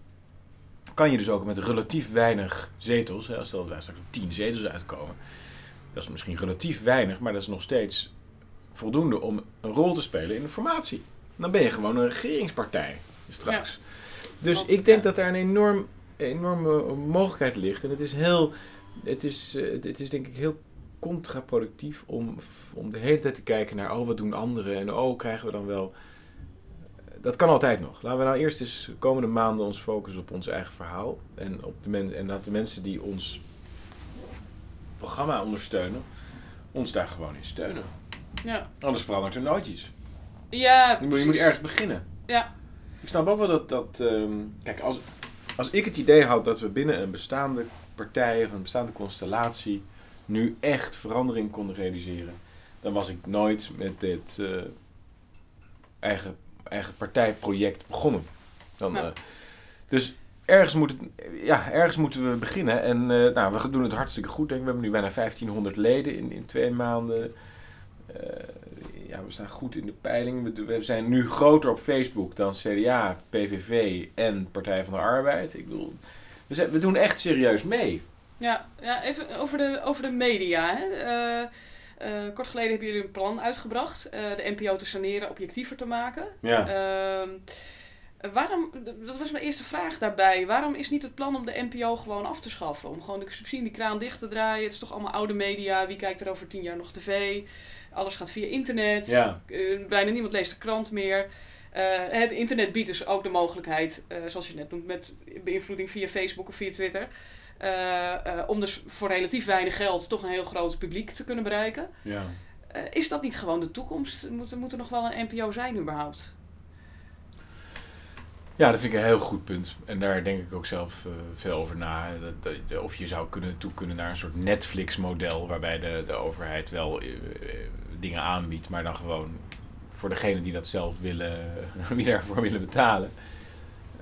kan je dus ook met relatief weinig zetels, hè, als wij straks op tien zetels uitkomen, dat is misschien relatief weinig, maar dat is nog steeds voldoende om een rol te spelen in de formatie. Dan ben je gewoon een regeringspartij straks. Dus ik denk dat daar een enorm, enorme mogelijkheid ligt. En het is heel, het is, eh, het is denk ik heel contraproductief om, om de hele tijd te kijken naar, oh wat doen anderen en oh krijgen we dan wel. Dat kan altijd nog. Laten we nou eerst eens de komende maanden ons focussen op ons eigen verhaal. En, op de men, en laat de mensen die ons programma ondersteunen, ons daar gewoon in steunen. Ja. Anders verandert er nooit iets. Ja, je moet, je moet ergens beginnen. Ja. Ik snap ook wel dat... dat ehm, kijk, als, als ik het idee had dat we binnen een bestaande partij of een bestaande constellatie nu echt verandering konden realiseren, dan was ik nooit met dit uh, eigen, eigen partijproject begonnen. Dan, uh, dus ergens, moet het, ja, ergens moeten we beginnen. En uh, nou, we doen het hartstikke goed. Denk ik. We hebben nu bijna 1500 leden in, in twee maanden. Eh, ja, we staan goed in de peiling. We, zijn nu groter op Facebook dan CDA, PVV en Partij van de Arbeid. Ik bedoel, we, zijn, we doen echt serieus mee. Ja, ja even over de, over de media. Hè. Uh, uh, kort geleden hebben jullie een plan uitgebracht. Uh, de NPO te saneren, objectiever te maken. Ja. Ehm, waarom, dat was mijn eerste vraag daarbij. Waarom is niet het plan om de NPO gewoon af te schaffen? Om gewoon de subsidie, die kraan dicht te draaien. Het is toch allemaal oude media. Wie kijkt er over tien jaar nog tv? Alles gaat via internet. Ja. Uh, bijna niemand leest de krant meer. Uh, het internet biedt dus ook de mogelijkheid, uh, zoals je net noemt, met beïnvloeding via Facebook of via Twitter. om dus voor relatief weinig geld toch een heel groot publiek te kunnen bereiken. Ja. is dat niet gewoon de toekomst? Moet, moet er nog wel een NPO zijn überhaupt? Ja, dat vind ik een heel goed punt. En daar denk ik ook zelf uh, veel over na. Dat, dat, of je zou kunnen toe kunnen naar een soort Netflix-model, waarbij de, de overheid wel uh, dingen aanbiedt, maar dan gewoon voor degene die dat zelf willen, wie daarvoor willen betalen.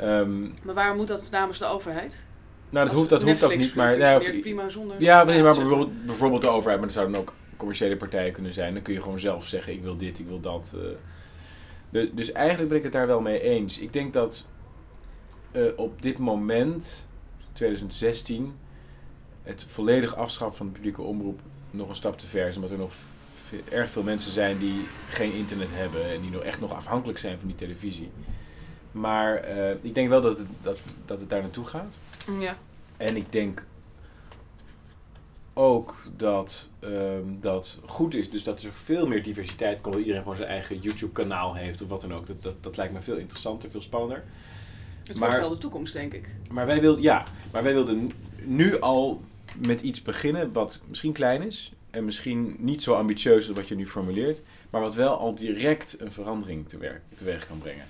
Um, maar waarom moet dat namens de overheid? Nou, dat, hoeft, dat hoeft ook niet. Maar, ja, of, prima zonder. Ja, maar, maar bijvoorbeeld, bijvoorbeeld de overheid, maar dat zouden ook commerciële partijen kunnen zijn. Dan kun je gewoon zelf zeggen: ik wil dit, ik wil dat. Uh, dus, dus eigenlijk ben ik het daar wel mee eens. Ik denk dat uh, op dit moment, 2016, het volledig afschaffen van de publieke omroep nog een stap te ver is. Omdat er nog erg veel mensen zijn die geen internet hebben en die nog echt nog afhankelijk zijn van die televisie. Maar uh, ik denk wel dat het, dat, dat het daar naartoe gaat. Ja. En ik denk ook dat um, dat goed is. Dus dat er veel meer diversiteit komt. Dat iedereen gewoon zijn eigen YouTube-kanaal heeft of wat dan ook. Dat, dat, dat lijkt me veel interessanter, veel spannender. Het wordt wel de toekomst, denk ik. Maar wij, wil, ja, maar wij wilden nu al met iets beginnen wat misschien klein is. En misschien niet zo ambitieus als wat je nu formuleert. Maar wat wel al direct een verandering teweeg, teweeg kan brengen.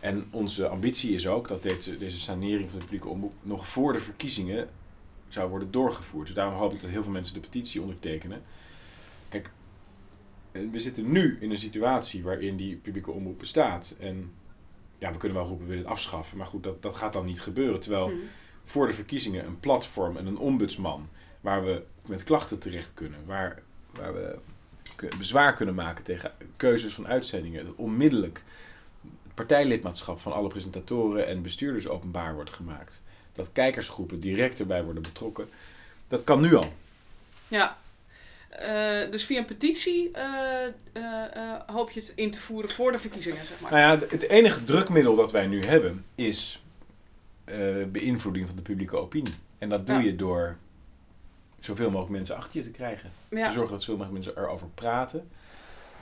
En onze ambitie is ook dat deze, deze sanering van de publieke omroep nog voor de verkiezingen zou worden doorgevoerd. Dus daarom hoop ik dat heel veel mensen de petitie ondertekenen. Kijk, eh, we zitten nu in een situatie waarin die publieke omroep bestaat. En ja, we kunnen wel roepen, we willen het afschaffen. Maar goed, dat, dat gaat dan niet gebeuren. Terwijl Mhm. voor de verkiezingen een platform en een ombudsman waar we met klachten terecht kunnen, waar, waar we bezwaar kunnen maken tegen keuzes van uitzendingen, dat onmiddellijk het partijlidmaatschap van alle presentatoren en bestuurders openbaar wordt gemaakt, dat kijkersgroepen direct erbij worden betrokken, dat kan nu al. Ja. Eh, dus via een petitie eh, eh, hoop je het in te voeren voor de verkiezingen, zeg maar. Nou ja, het enige drukmiddel dat wij nu hebben is beïnvloeding van de publieke opinie. En dat doe Ja. je door zoveel mogelijk mensen achter je te krijgen. Ja. Te zorgen dat zoveel mogelijk mensen erover praten.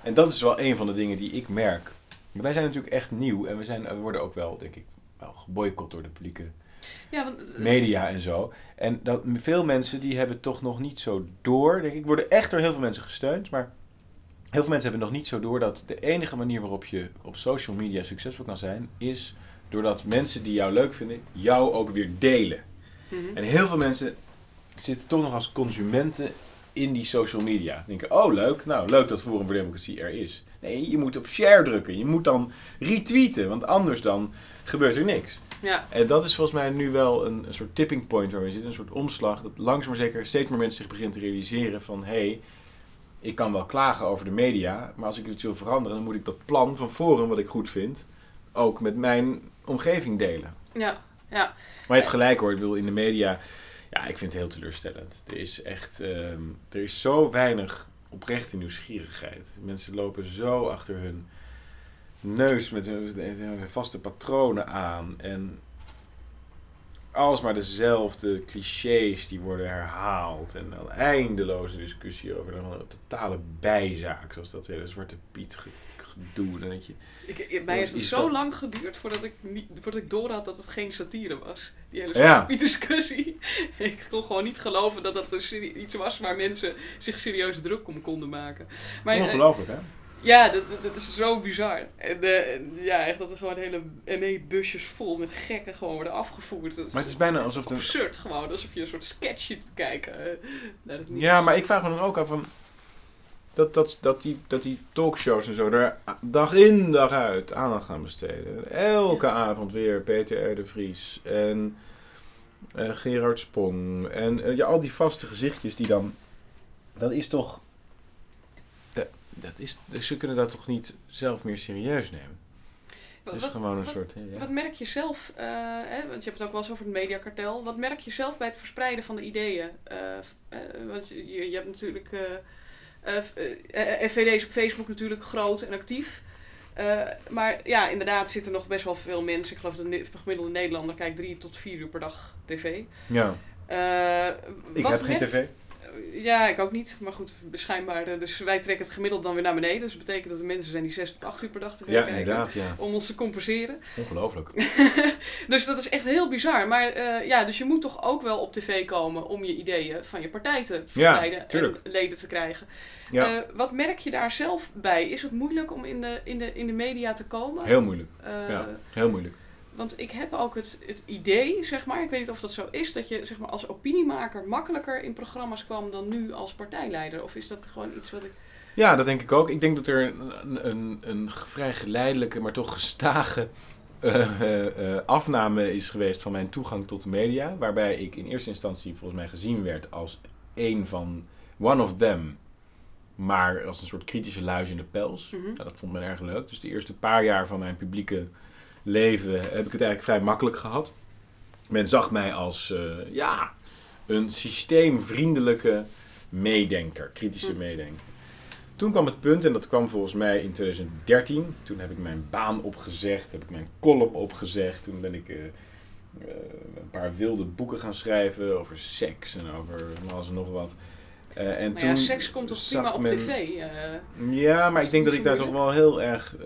En dat is wel een van de dingen die ik merk. Wij zijn natuurlijk echt nieuw en we, zijn, we worden ook wel, denk ik, wel geboycott door de publieke Ja, want, eh, media en zo. En dat, veel mensen die hebben toch nog niet zo door. Denk ik, worden echt door heel veel mensen gesteund. Maar heel veel mensen hebben nog niet zo door dat de enige manier waarop je op social media succesvol kan zijn, is doordat mensen die jou leuk vinden, jou ook weer delen. mhm. En heel veel mensen zitten toch nog als consumenten in die social media. Denken, oh leuk, nou leuk dat Forum voor Democratie er is. Nee, je moet op share drukken. Je moet dan retweeten, want anders dan gebeurt er niks. Ja. En dat is volgens mij nu wel een, een soort tipping point waar we zitten. Een soort omslag. Dat langzaam maar zeker steeds meer mensen zich beginnen te realiseren van... hé, hey, ik kan wel klagen over de media... maar als ik iets wil veranderen... dan moet ik dat plan van Forum, wat ik goed vind... ook met mijn omgeving delen. ja, ja. Maar je hebt gelijk hoor. Ik bedoel, in de media... Ja, ik vind het heel teleurstellend. Er is echt... ehm, er is zo weinig oprechte nieuwsgierigheid. Mensen lopen zo achter hun neus met hun, vaste patronen aan. En alsmaar dezelfde clichés die worden herhaald. En een eindeloze discussie over een totale bijzaak. Zoals dat hele Zwarte Piet ge- gedoe. Dan denk je, Ik, mij heeft het zo dat- lang geduurd voordat ik, niet, voordat ik door had dat het geen satire was. Die hele Ja. Zwarte Piet discussie. ik kon gewoon niet geloven dat dat iets was waar mensen zich serieus druk om konden maken. Maar, eh, ongelooflijk hè? Ja, dat, dat- dat is zo bizar. En, eh, en ja, echt dat er gewoon hele ME-busjes vol met gekken gewoon worden afgevoerd. Dat Maar het is bijna alsof de, absurd gewoon. Alsof je een soort sketch zit te kijken. eh, naar het nieuws. Ja, maar ik vraag me dan ook af van. Dat, dat, dat, die, dat die talkshows en zo er dag in dag uit aandacht gaan besteden. Elke avond weer Peter R. de Vries en eh, Gerard Spong. En ja, al die vaste gezichtjes die dan. Dat is toch. Dat, dat is, dus ze kunnen dat toch niet zelf meer serieus nemen? Wat- Het is wat- gewoon een wat- soort. ja. Wat merk je zelf, eh, hè, want je hebt het ook wel eens over het mediakartel. Wat merk je zelf bij het verspreiden van de ideeën? Eh, eh, want je, je hebt natuurlijk. eh eh, eh, eh, FVD is op Facebook natuurlijk groot en actief. Eh, maar ja, inderdaad zitten nog best wel veel mensen. Ik geloof dat de gemiddelde Nederlander kijkt drie tot vier uur per dag tv. ja. Eh, Ik wat heb geen tv. Ja, ik ook niet. Maar goed, schijnbaar. eh, Dus wij trekken het gemiddeld dan weer naar beneden. Dus dat betekent dat er mensen zijn die zes tot acht uur per dag tv Ja, kijken. inderdaad, ja. Om ons te compenseren. Ongelooflijk. dus dat is echt heel bizar. Maar eh, ja, dus je moet toch ook wel op tv komen om je ideeën van je partij te verspreiden en leden te krijgen. Ja, Eh, wat merk je daar zelf bij? Is het moeilijk om in de, in de, in de media te komen? heel moeilijk. Ja, heel moeilijk. Want ik heb ook het, het idee, zeg maar, ik weet niet of dat zo is, dat je zeg maar, als opiniemaker makkelijker in programma's kwam dan nu als partijleider. Of is dat gewoon iets wat ik. Ja, dat denk ik ook. Ik denk dat er een, een, een vrij geleidelijke, maar toch gestage eh, eh, eh, afname is geweest van mijn toegang tot de media. Waarbij ik in eerste instantie volgens mij gezien werd als een van one of them. Maar als een soort kritische luis in de pels. Mhm. Nou, dat vond men erg leuk. Dus de eerste paar jaar van mijn publieke leven heb ik het eigenlijk vrij makkelijk gehad. Men zag mij als eh, ja, een systeemvriendelijke meedenker, kritische Hm. meedenker. Toen kwam het punt, en dat kwam volgens mij in 2013. Toen heb ik mijn baan opgezegd, heb ik mijn column opgezegd. Toen ben ik eh, eh, een paar wilde boeken gaan schrijven over seks en over van alles en nog wat. En Maar toen ja, seks komt toch prima op men- tv? ja, maar ik denk dat ik daar toch wel heel erg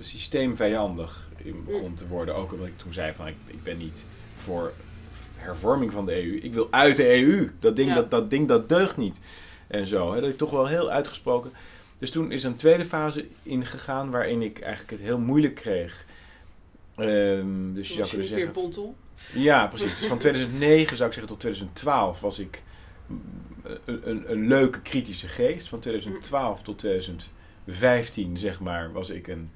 systeemvijandig in begon te worden. Ook omdat ik toen zei van ik, ik ben niet voor hervorming van de EU. Ik wil uit de EU. Dat ding, Ja. dat, dat, ding dat deugt niet. En zo. Hè, dat ik toch wel heel uitgesproken. Dus toen is een tweede fase ingegaan waarin ik eigenlijk het heel moeilijk kreeg. Ehm, dus je zou kunnen zeggen. Ja, precies. Dus van 2009 zou ik zeggen tot 2012 was ik een, een, een leuke kritische geest. Van 2012 tot 2015 zeg maar was ik een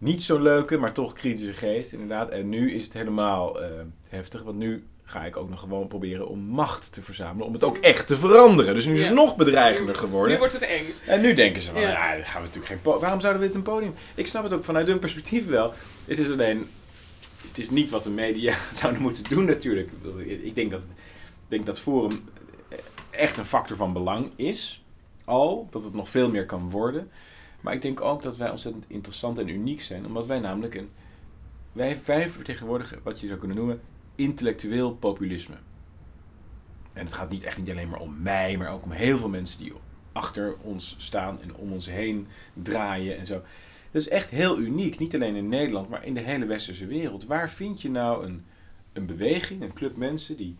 niet zo leuke, maar toch kritische geest inderdaad. En nu is het helemaal eh, heftig, want nu ga ik ook nog gewoon proberen om macht te verzamelen. Om het ook echt te veranderen. Dus nu is het Ja. nog bedreigender Nu geworden. wordt het eng. En nu denken ze van, Ja. gaan we natuurlijk geen po- Waarom zouden we dit een podium... Ik snap het ook vanuit hun perspectief wel. Het is alleen... Het is niet wat de media zouden moeten doen natuurlijk. Ik denk dat, het, ik denk dat Forum echt een factor van belang is. Al. Dat het nog veel meer kan worden. Maar ik denk ook dat wij ontzettend interessant en uniek zijn. Omdat wij namelijk een... Wij, wij vertegenwoordigen wat je zou kunnen noemen intellectueel populisme. En het gaat niet echt niet alleen maar om mij, maar ook om heel veel mensen die achter ons staan en om ons heen draaien en zo. Dat is echt heel uniek, niet alleen in Nederland, maar in de hele westerse wereld. Waar vind je nou een, een beweging, een club mensen die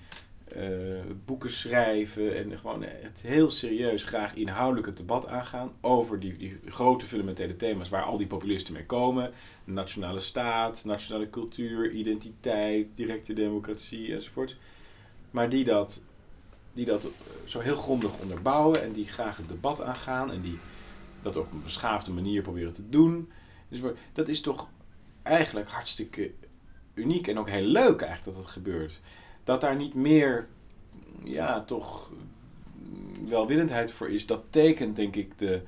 boeken schrijven en gewoon het heel serieus graag inhoudelijk het debat aangaan over die, die grote fundamentele thema's waar al die populisten mee komen. Nationale staat, nationale cultuur, identiteit, directe democratie enzovoort. Maar die dat die dat eh, zo heel grondig onderbouwen en die graag het debat aangaan en die dat op een beschaafde manier proberen te doen. Dus dat is toch eigenlijk hartstikke uniek en ook heel leuk eigenlijk dat dat gebeurt. Dat daar niet meer, ja, toch welwillendheid voor is, dat tekent denk ik de,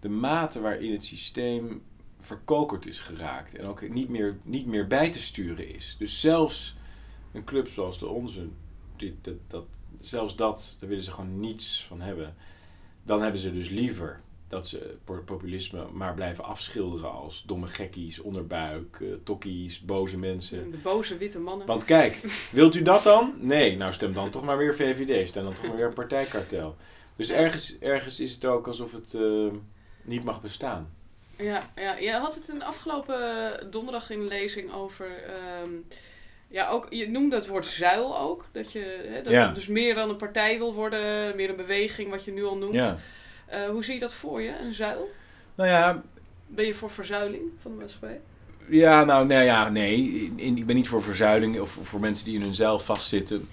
de mate waarin het systeem verkokerd is geraakt en ook niet meer, niet meer bij te sturen is. Dus zelfs een club zoals de onze, dit, dat, dat, zelfs dat, daar willen ze gewoon niets van hebben. Dan hebben ze dus liever dat ze po- populisme maar blijven afschilderen als domme gekkies, onderbuik, eh, tokkies, boze mensen. De boze witte mannen. Want kijk, wilt u dat dan? Nee, nou stem dan toch maar weer VVD, stem dan toch maar weer een partijkartel. Dus ergens, ergens is het ook alsof het eh, niet mag bestaan. Ja, ja, je had het de afgelopen donderdag in een lezing over. ehm, ja, ook, je noemde het woord zuil ook. Dat je hè, dat Ja. dus meer dan een partij wil worden, meer een beweging, wat je nu al noemt. Ja. Eh, hoe zie je dat voor je, een zuil? Nou ja, Ben je voor verzuiling van de maatschappij? Ja, nou, nou ja, nee. Ik ben niet voor verzuiling of voor mensen die in hun zeil vastzitten.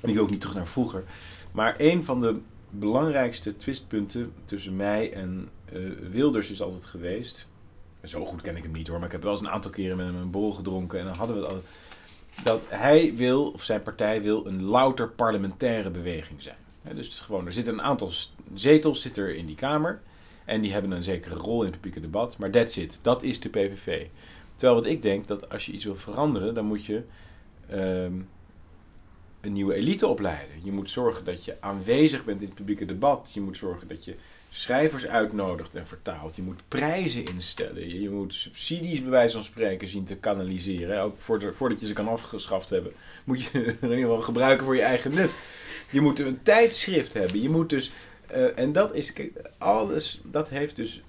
En ik ook niet terug naar vroeger. Maar een van de belangrijkste twistpunten tussen mij en eh, Wilders is altijd geweest. Zo goed ken ik hem niet hoor, maar ik heb wel eens een aantal keren met hem een borrel gedronken. En dan hadden we het altijd. Dat hij wil, of zijn partij wil, een louter parlementaire beweging zijn. Dus gewoon, er zitten een aantal zetels zit er in die Kamer. En die hebben een zekere rol in het publieke debat. Maar that's it. Dat is de PVV. Terwijl wat ik denk, dat als je iets wil veranderen, dan moet je ehm, een nieuwe elite opleiden. Je moet zorgen dat je aanwezig bent in het publieke debat. Je moet zorgen dat je schrijvers uitnodigt en vertaalt. Je moet prijzen instellen. Je, moet subsidies bij wijze van spreken zien te kanaliseren. Ook voordat, je ze kan afgeschaft hebben, moet je in ieder geval gebruiken voor je eigen nut. Je moet een tijdschrift hebben. Je moet dus... eh, en dat is... Kijk, alles... Dat heeft dus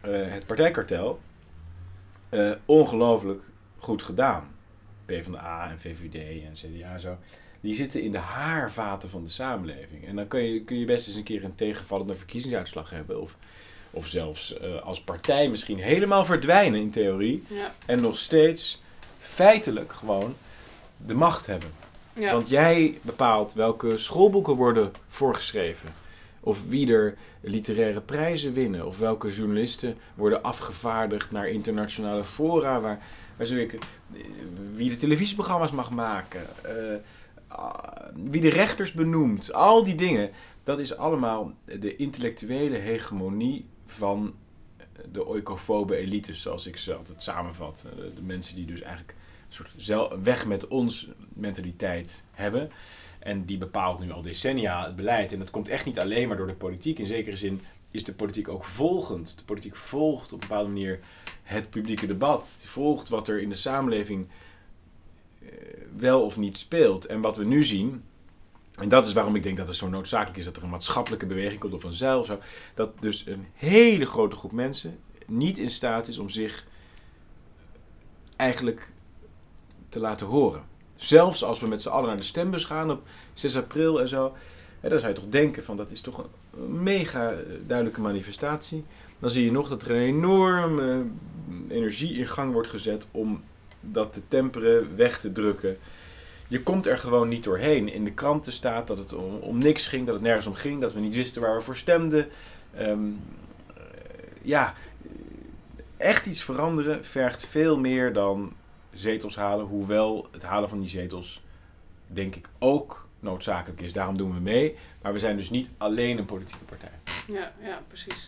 eh, het partijkartel eh, ongelooflijk goed gedaan. PvdA en VVD en CDA zo. Die zitten in de haarvaten van de samenleving. En dan kun je, kun je best eens een keer een tegenvallende verkiezingsuitslag hebben. Of, of zelfs als partij misschien helemaal verdwijnen in theorie. Ja. En nog steeds feitelijk gewoon de macht hebben. ja. Want jij bepaalt welke schoolboeken worden voorgeschreven. Of wie er literaire prijzen winnen. Of welke journalisten worden afgevaardigd naar internationale fora. Waar, waar werken. Eh, Wie de televisieprogramma's mag maken. eh, ah, wie de rechters benoemt. Al die dingen. Dat is allemaal de intellectuele hegemonie van de oikofobe elites. Zoals ik ze altijd samenvat. Eh, De, mensen die dus eigenlijk een soort weg met ons mentaliteit hebben. En die bepaalt nu al decennia het beleid. En dat komt echt niet alleen maar door de politiek. In zekere zin is de politiek ook volgend. De politiek volgt op een bepaalde manier het publieke debat. Die volgt wat er in de samenleving eh, wel of niet speelt. En wat we nu zien, en dat is waarom ik denk dat het zo noodzakelijk is dat er een maatschappelijke beweging komt of of zo. Dat dus een hele grote groep mensen niet in staat is om zich eigenlijk te laten horen. Zelfs als we met z'n allen naar de stembus gaan op 6 april en zo. Hè, dan zou je toch denken van dat is toch een mega eh, duidelijke manifestatie. Dan zie je nog dat er een enorme energie in gang wordt gezet om dat te temperen, weg te drukken. Je komt er gewoon niet doorheen. In de kranten staat dat het om, om niks ging, dat het nergens om ging, dat we niet wisten waar we voor stemden. Ehm, eh, ja, echt iets veranderen vergt veel meer dan zetels halen. Hoewel het halen van die zetels, denk ik, ook noodzakelijk is. Daarom doen we mee. Maar we zijn dus niet alleen een politieke partij. Ja, ja precies.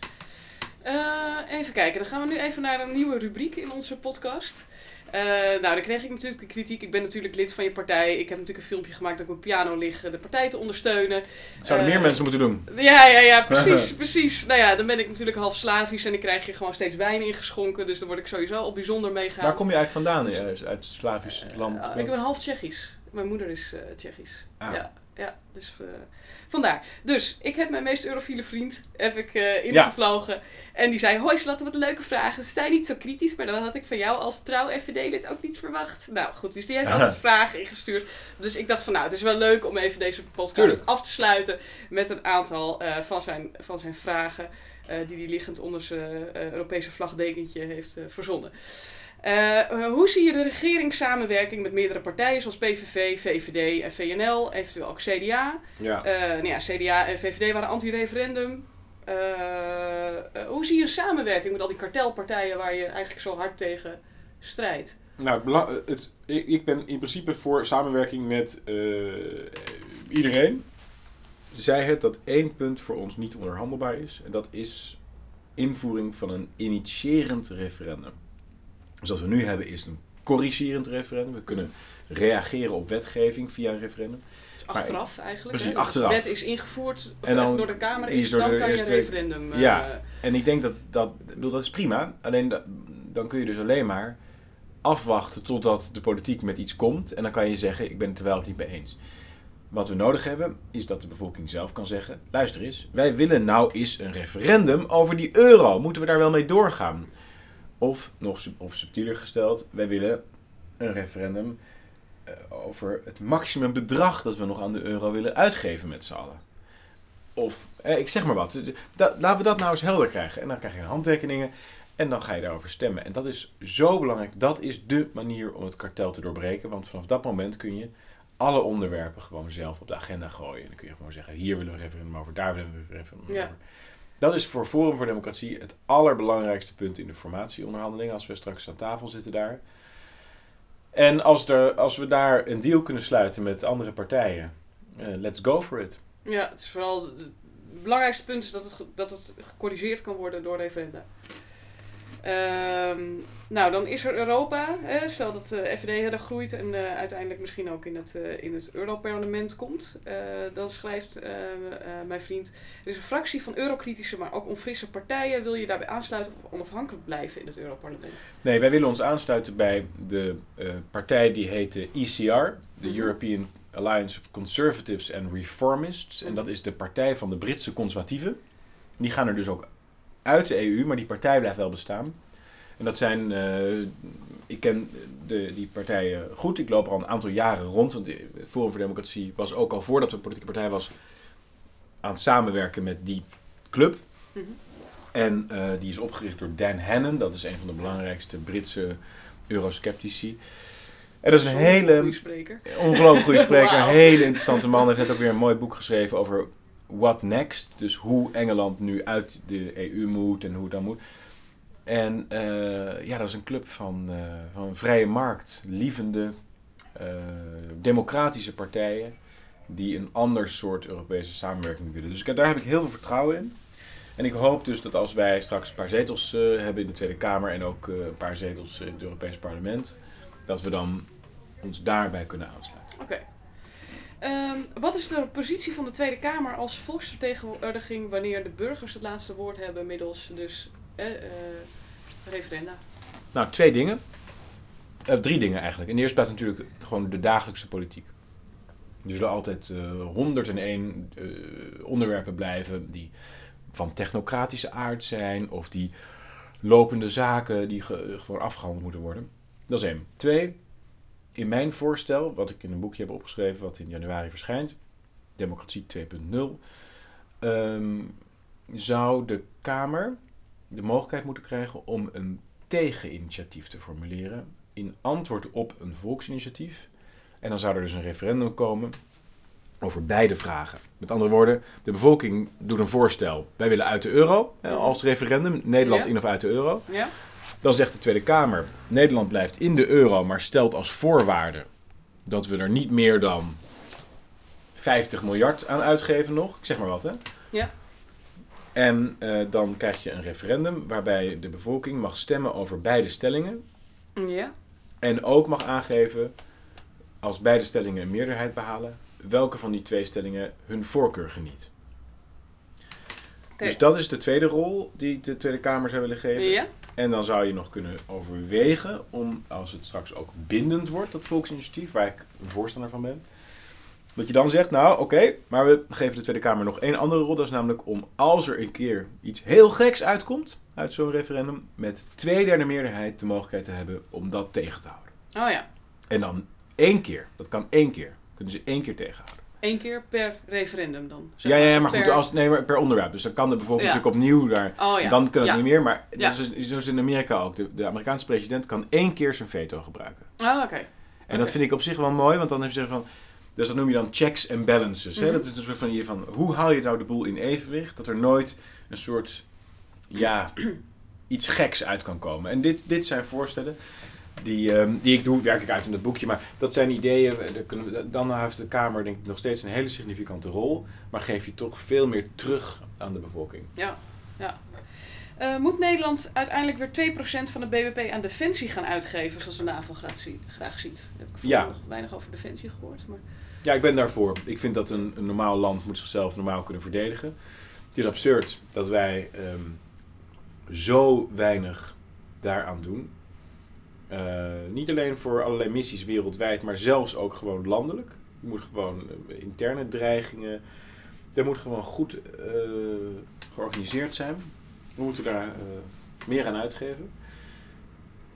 Uh, even kijken, dan gaan we nu even naar een nieuwe rubriek in onze podcast. Uh, nou, dan kreeg ik natuurlijk de kritiek. Ik ben natuurlijk lid van je partij. Ik heb natuurlijk een filmpje gemaakt dat ik op piano lig de partij te ondersteunen. Zouden uh, meer mensen moeten doen? Ja, ja, ja, precies, precies. Nou ja, dan ben ik natuurlijk half Slavisch en dan krijg je gewoon steeds wijn ingeschonken. Dus daar word ik sowieso al bijzonder mee Waar kom je eigenlijk vandaan uit het Slavisch land? ik ben half Tsjechisch. Mijn moeder is Tsjechisch. Ah. Ja ja, dus uh, vandaar. Dus ik heb mijn meest eurofiele vriend heb ik, uh, ingevlogen. En die zei: Hoi, laten wat leuke vragen. Sta je niet zo kritisch, maar dat had ik van jou als trouw FVD-lid ook niet verwacht. Nou goed, dus die heeft altijd vragen ingestuurd. Dus ik dacht van nou, het is wel leuk om even deze podcast af te sluiten met een aantal uh, van, zijn, van zijn vragen. die hij liggend onder zijn Europese vlagdekentje heeft verzonnen. Uh, hoe zie je de regeringssamenwerking met meerdere partijen zoals PVV, VVD en VNL, eventueel ook CDA? Ja. Uh, nou ja, CDA en VVD waren anti-referendum. Uh, hoe zie je een samenwerking met al die kartelpartijen waar je eigenlijk zo hard tegen strijdt? Nou, het, ik ben in principe voor samenwerking met iedereen. Zij het dat één punt voor ons niet onderhandelbaar is. En dat is invoering van een initiërend referendum. Dus wat we nu hebben is een corrigerend referendum. We kunnen reageren op wetgeving via een referendum. Dus achteraf eigenlijk. Precies, achteraf. De wet is ingevoerd, of en dan door de Kamer is, dan kan je een referendum... Ja, uh, en ik denk dat dat, bedoel, dat is prima. Alleen dan kun je dus alleen maar afwachten totdat de politiek met iets komt. En dan kan je zeggen, ik ben het er wel of niet mee eens. Wat we nodig hebben, is dat de bevolking zelf kan zeggen... Luister eens, wij willen nou eens een referendum over die euro. Moeten we daar wel mee doorgaan? Of, nog of subtieler gesteld, wij willen een referendum uh, over het maximumbedrag dat we nog aan de euro willen uitgeven met z'n allen. Of, eh, ik zeg maar wat, da, laten we dat nou eens helder krijgen. En dan krijg je handtekeningen en dan ga je daarover stemmen. En dat is zo belangrijk, dat is dé manier om het kartel te doorbreken. Want vanaf dat moment kun je alle onderwerpen gewoon zelf op de agenda gooien. En dan kun je gewoon zeggen, hier willen we een referendum over, daar willen we een referendum ja. Dat is voor Forum voor Democratie het allerbelangrijkste punt in de formatieonderhandeling. Als we straks aan tafel zitten daar. En als, er, als we daar een deal kunnen sluiten met andere partijen, uh, let's go for it. Ja, het is vooral het belangrijkste punt is dat het, dat het gecorrigeerd kan worden door referenda. Um, nou, dan is er Europa. Hè, stel dat de uh, FVD groeit en uh, uiteindelijk misschien ook in het, uh, in het Europarlement komt. Eh, dan schrijft mijn vriend: Er is een fractie van eurokritische, maar ook onfrisse partijen. Wil je daarbij aansluiten of onafhankelijk blijven in het Europarlement? Nee, wij willen ons aansluiten bij de partij die heet de ECR, de mm -hmm. European Alliance of Conservatives and Reformists. En dat is de partij van de Britse conservatieven. Die gaan er dus ook uit de EU, maar die partij blijft wel bestaan. En dat zijn, uh, ik ken de, die partijen goed. Ik loop er al een aantal jaren rond. Want Forum voor Democratie was ook al voordat we een politieke partij was aan het samenwerken met die club. Mm -hmm. En uh, die is opgericht door Dan Hannon. Dat is een van de belangrijkste Britse eurosceptici. En dat is een hele... Goede spreker. Ongelooflijk goede spreker. wow. Een hele interessante man. Hij heeft ook weer een mooi boek geschreven over what next. Dus hoe Engeland nu uit de EU moet en hoe dan moet. En uh, ja, dat is een club van, uh, van vrije markt, lievende, uh, democratische partijen die een ander soort Europese samenwerking willen. Dus daar heb ik heel veel vertrouwen in. En ik hoop dus dat als wij straks een paar zetels hebben in de Tweede Kamer en ook een paar zetels in het Europese parlement, dat we dan ons daarbij kunnen aansluiten. Oké. Um, wat is de positie van de Tweede Kamer als volksvertegenwoordiging wanneer de burgers het laatste woord hebben middels dus uh, referenda? Nou, twee dingen. Uh, drie dingen eigenlijk. In de eerste plaats natuurlijk gewoon de dagelijkse politiek. Er zullen altijd uh, 101 uh, onderwerpen blijven die van technocratische aard zijn of die lopende zaken die ge, gewoon afgehandeld moeten worden. Dat is één. Twee, in mijn voorstel, wat ik in een boekje heb opgeschreven, wat in januari verschijnt, Democratie 2.0, ehm, zou de Kamer de mogelijkheid moeten krijgen om een tegeninitiatief te formuleren in antwoord op een volksinitiatief. En dan zou er dus een referendum komen over beide vragen. Met andere woorden, de bevolking doet een voorstel. Wij willen uit de euro als referendum. Nederland Ja. in of uit de euro. Ja? Dan zegt de Tweede Kamer, Nederland blijft in de euro, maar stelt als voorwaarde dat we er niet meer dan 50 miljard aan uitgeven nog. Ik zeg maar wat, hè? Ja. En eh, dan krijg je een referendum waarbij de bevolking mag stemmen over beide stellingen. Ja? En ook mag aangeven, als beide stellingen een meerderheid behalen, welke van die twee stellingen hun voorkeur geniet. Dus dat is de tweede rol die de Tweede Kamer zou willen geven. Ja? En dan zou je nog kunnen overwegen om, als het straks ook bindend wordt, dat volksinitiatief, waar ik een voorstander van ben, dat je dan zegt, nou oké, maar we geven de Tweede Kamer nog één andere rol. Dat is namelijk om, als er een keer iets heel geks uitkomt uit zo'n referendum, met twee derde meerderheid de mogelijkheid te hebben om dat tegen te houden. Oh ja. En dan één keer, dat kan één keer, kunnen ze één keer tegenhouden. Eén keer per referendum dan. zeg Ja, ja, maar goed, per- als, nee, maar per onderwerp. Dus dan kan bevolking Ja. natuurlijk opnieuw daar Oh ja. Dan kan het Ja. niet meer, maar Ja. zo, zo is het in Amerika ook. De, de Amerikaanse president kan één keer zijn veto gebruiken. Ah, oké. En dat vind ik op zich wel mooi, want dan heb je zeggen van... Dus dat noem je dan checks en balances. Hè? Mhm. Dat is een soort van, je van, hoe hou je nou de boel in evenwicht? Dat er nooit een soort, ja, iets geks uit kan komen. En dit, dit zijn voorstellen die, ehm, die ik doe, werk ik uit in het boekje. Maar dat zijn ideeën, we, dan heeft de Kamer denk ik nog steeds een hele significante rol. Maar geef je toch veel meer terug aan de bevolking. Ja, ja. Eh, moet Nederland uiteindelijk weer 2% van de BBP aan defensie gaan uitgeven, zoals de NAVO graag, zie- graag ziet? Ik heb Ja. nog weinig over defensie gehoord. Maar... Ja, ik ben daarvoor. Ik vind dat een, een normaal land moet zichzelf normaal kunnen verdedigen. Het is absurd dat wij ehm, zo weinig daaraan doen. Eh, niet alleen voor allerlei missies wereldwijd, maar zelfs ook gewoon landelijk. Er moet gewoon eh, interne dreigingen. Er moet gewoon goed eh, georganiseerd zijn. We moeten daar meer aan uitgeven.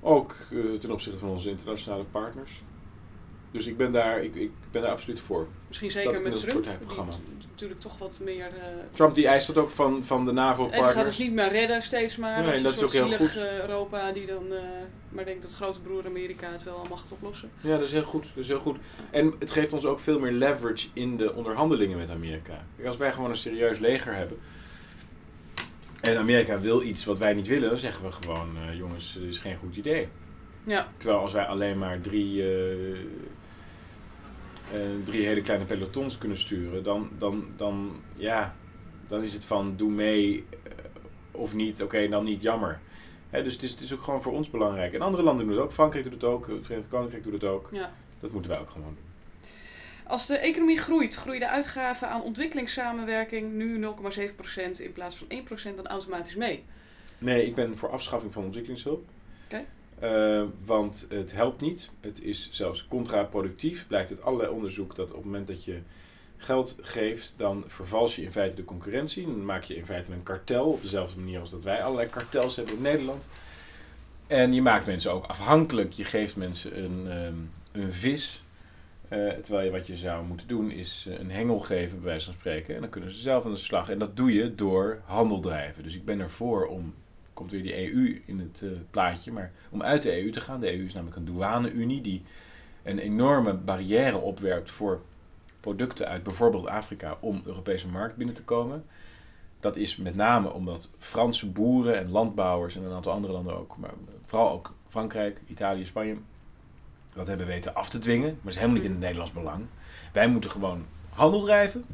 Ook ten opzichte van onze internationale partners. Dus ik ben daar, ik, ik ben daar absoluut voor. Misschien zeker met Trump, die natuurlijk toch wat meer... eh, Trump die eist dat ook van, van de en die gaat NAVO-partners. het niet meer redden steeds maar. Nee, dat is soort ook heel goed. Europa die dan eh, maar denkt dat grote broer Amerika het wel allemaal gaat oplossen. Ja, dat is heel goed. Dat is heel goed. En het geeft ons ook veel meer leverage in de onderhandelingen met Amerika. Kijk, als wij gewoon een serieus leger hebben. En Amerika wil iets wat wij niet willen, dan zeggen we gewoon: eh, jongens, dit is geen goed idee. Ja, Terwijl als wij alleen maar drie, drie hele kleine pelotons kunnen sturen, dan, dan, dan, ja, dan is het van doe mee eh, of niet, oké, dan niet jammer. Hè, dus het is, het is ook gewoon voor ons belangrijk. En andere landen doen het ook. Frankrijk doet het ook, het Verenigd Koninkrijk doet het ook. ja. Dat moeten wij ook gewoon doen. Als de economie groeit, groeien de uitgaven aan ontwikkelingssamenwerking nu 0,7% in plaats van 1% dan automatisch mee. Nee, ik ben voor afschaffing van ontwikkelingshulp. Oké. Eh, want het helpt niet. Het is zelfs contraproductief. Blijkt uit allerlei onderzoek dat op het moment dat je geld geeft, dan vervals je in feite de concurrentie. Dan maak je in feite een kartel, op dezelfde manier als dat wij allerlei kartels hebben in Nederland. En je maakt mensen ook afhankelijk. Je geeft mensen een, ehm, een vis. eh, terwijl je wat je zou moeten doen is eh, een hengel geven, bij wijze van spreken. En dan kunnen ze zelf aan de slag. En dat doe je door handel drijven. Dus ik ben ervoor om komt weer die EU in het eh, plaatje. Maar om uit de EU te gaan, de EU is namelijk een douane-unie die een enorme barrière opwerpt voor producten uit bijvoorbeeld Afrika om Europese markt binnen te komen. Dat is met name omdat Franse boeren en landbouwers en een aantal andere landen ook, maar vooral ook Frankrijk, Italië, Spanje, dat hebben weten af te dwingen. Maar dat is helemaal niet in het Nederlands belang. Wij moeten gewoon handel drijven.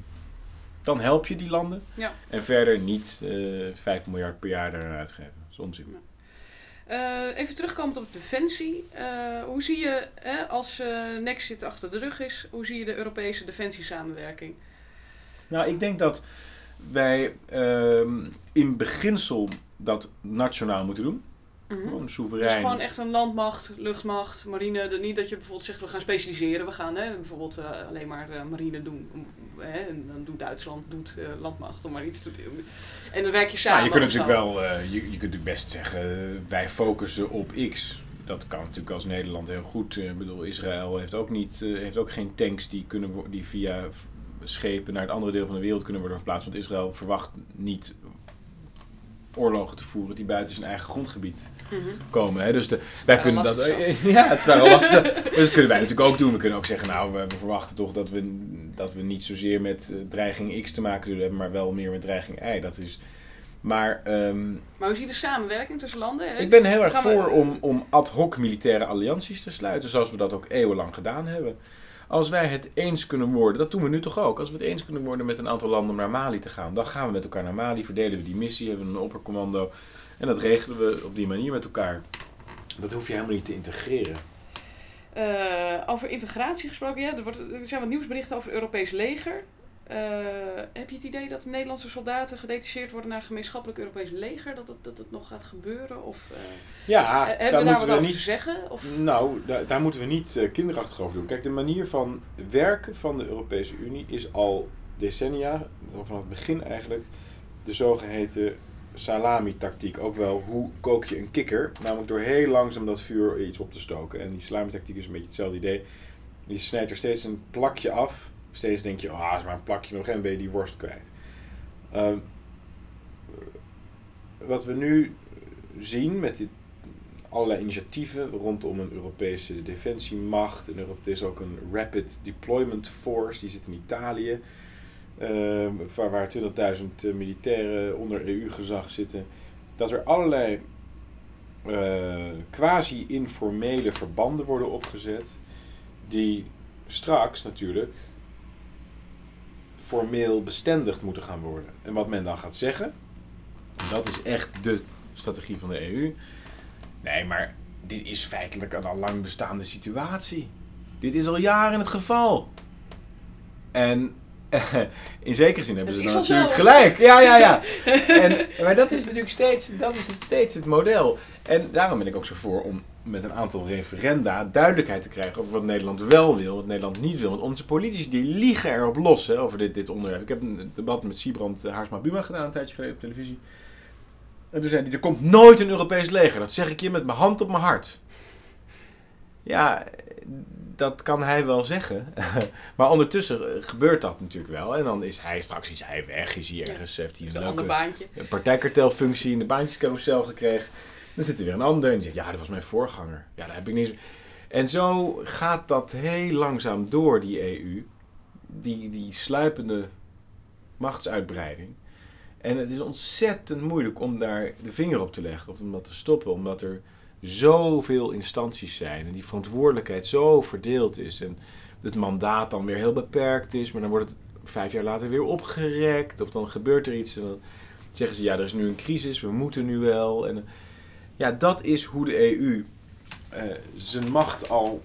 Dan help je die landen. Ja. En verder niet eh 5 miljard per jaar daaraan uitgeven. Dat is onzin. Eh, even terugkomend op defensie. Eh, hoe zie je, hè, als eh Nexit achter de rug is, hoe zie je de Europese defensiesamenwerking? Nou, ik denk dat wij ehm, in beginsel dat nationaal moeten doen. Mhm. Gewoon Dus soeverein. gewoon echt een landmacht, luchtmacht, marine. Niet dat je bijvoorbeeld zegt we gaan specialiseren. We gaan hè, bijvoorbeeld eh, alleen maar eh, marine doen. Hè, en dan doet Duitsland doet, eh, landmacht om maar iets te doen. En dan werk je samen. Nou, je kunt zo. natuurlijk wel, je, je kunt natuurlijk best zeggen, wij focussen op X. dat kan natuurlijk als Nederland heel goed. Ik bedoel, Israël heeft ook, niet, heeft ook geen tanks die, kunnen, die via schepen naar het andere deel van de wereld kunnen worden verplaatst. Want Israël verwacht niet oorlogen te voeren die buiten zijn eigen grondgebied mhm. komen. Hè. Dus de, wij kunnen dat. Ja, het is daar al lastig. dus dat kunnen wij natuurlijk ook doen. We kunnen ook zeggen, nou, we, verwachten toch dat we, dat we niet zozeer met uh, dreiging X te maken zullen hebben, maar wel meer met dreiging Y. Dat is. Maar, um, maar hoe ziet de samenwerking tussen landen? Hè? Ik ben heel erg voor om, om ad hoc militaire allianties te sluiten, zoals we dat ook eeuwenlang gedaan hebben. Als wij het eens kunnen worden, dat doen we nu toch ook. Als we het eens kunnen worden met een aantal landen om naar Mali te gaan, dan gaan we met elkaar naar Mali, verdelen we die missie, hebben we een oppercommando. En dat regelen we op die manier met elkaar. Dat hoef je helemaal niet te integreren. Uh, over integratie gesproken, ja, er, wordt, er zijn wat nieuwsberichten over het Europees leger. Uh, heb je het idee dat de Nederlandse soldaten gedetacheerd worden naar het gemeenschappelijk Europees leger? Dat het, dat het nog gaat gebeuren? Of, uh, ja, uh, hebben we daar wat over niet, te zeggen? Of? Nou, daar, daar moeten we niet kinderachtig over doen. Kijk, de manier van werken van de Europese Unie is al decennia, vanaf het begin eigenlijk, de zogeheten salami-tactiek. Ook wel, hoe kook je een kikker? Namelijk door heel langzaam dat vuur iets op te stoken. En die salami-tactiek is een beetje hetzelfde idee. Je snijdt er steeds een plakje af steeds denk je, ah, is maar een plakje nog en ben je die worst kwijt. Ehm, wat we nu zien met dit, allerlei initiatieven rondom een Europese defensiemacht. En er is ook een Rapid Deployment Force, die zit in Italië. Uh, waar 20.000 eh, militairen onder EU-gezag zitten. Dat er allerlei uh, quasi-informele verbanden worden opgezet. Die straks natuurlijk formeel bestendigd moeten gaan worden. En wat men dan gaat zeggen, dat is echt de strategie van de EU. Nee, maar dit is feitelijk een al lang bestaande situatie. Dit is al jaren het geval. En in zekere zin hebben ze dan natuurlijk gelijk. Ja, ja, ja. En, maar dat is natuurlijk steeds, dat is het, steeds het model. En daarom ben ik ook zo voor om met een aantal referenda duidelijkheid te krijgen over wat Nederland wel wil, wat Nederland niet wil. Want onze politici die liegen erop los hè, over dit, dit onderwerp. Ik heb een debat met Siebrand uh, Haarsma Buma gedaan een tijdje geleden op televisie. En toen zei hij, er komt nooit een Europees leger. Dat zeg ik je met mijn hand op mijn hart. Ja, dat kan hij wel zeggen. maar ondertussen eh, gebeurt dat natuurlijk wel. En dan is hij straks is hij weg, is hij ergens, heeft hij een, een baantje. partijkartelfunctie in de baantjescarousel gekregen. Dan zit er weer een ander en die zegt, ja, dat was mijn voorganger. Ja, daar heb ik niets. En zo gaat dat heel langzaam door, die EU. Die, die sluipende machtsuitbreiding. En het is ontzettend moeilijk om daar de vinger op te leggen of om dat te stoppen, omdat er zoveel instanties zijn en die verantwoordelijkheid zo verdeeld is en het mandaat dan weer heel beperkt is, maar dan wordt het vijf jaar later weer opgerekt of dan gebeurt er iets en dan zeggen ze ja, er is nu een crisis, we moeten nu wel. En ja, dat is hoe de EU eh, zijn macht al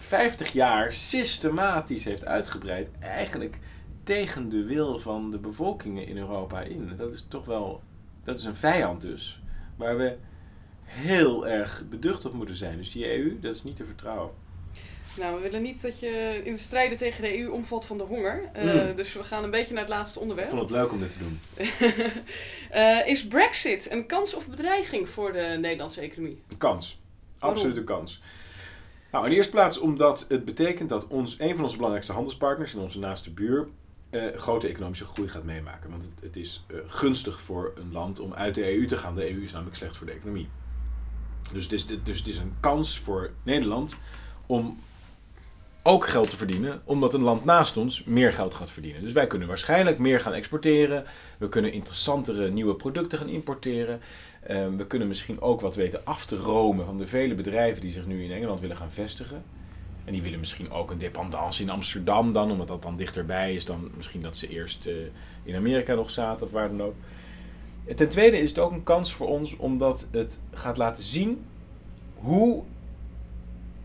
50 jaar systematisch heeft uitgebreid. Eigenlijk tegen de wil van de bevolkingen in Europa in. Dat is toch wel, dat is een vijand dus. Waar we heel erg beducht op moeten zijn. Dus die EU, dat is niet te vertrouwen. Nou, we willen niet dat je in de strijden tegen de EU omvalt van de honger. Uh, Dus we gaan een beetje naar het laatste onderwerp. Ik vond het leuk om dit te doen. uh, is Brexit een kans of bedreiging voor de Nederlandse economie? Een kans. Absoluut een kans. Nou, in de eerste plaats omdat het betekent dat ons, een van onze belangrijkste handelspartners en onze naaste buur uh, grote economische groei gaat meemaken. Want het, het is gunstig voor een land om uit de EU te gaan. De EU is namelijk slecht voor de economie. Dus het is, dus het is een kans voor Nederland om ook geld te verdienen, omdat een land naast ons meer geld gaat verdienen. Dus wij kunnen waarschijnlijk meer gaan exporteren. We kunnen interessantere nieuwe producten gaan importeren. Ehm, we kunnen misschien ook wat weten af te romen van de vele bedrijven die zich nu in Engeland willen gaan vestigen. En die willen misschien ook een dependance in Amsterdam dan, omdat dat dan dichterbij is dan misschien dat ze eerst uh, in Amerika nog zaten of waar dan ook. ten tweede is het ook een kans voor ons omdat het gaat laten zien hoe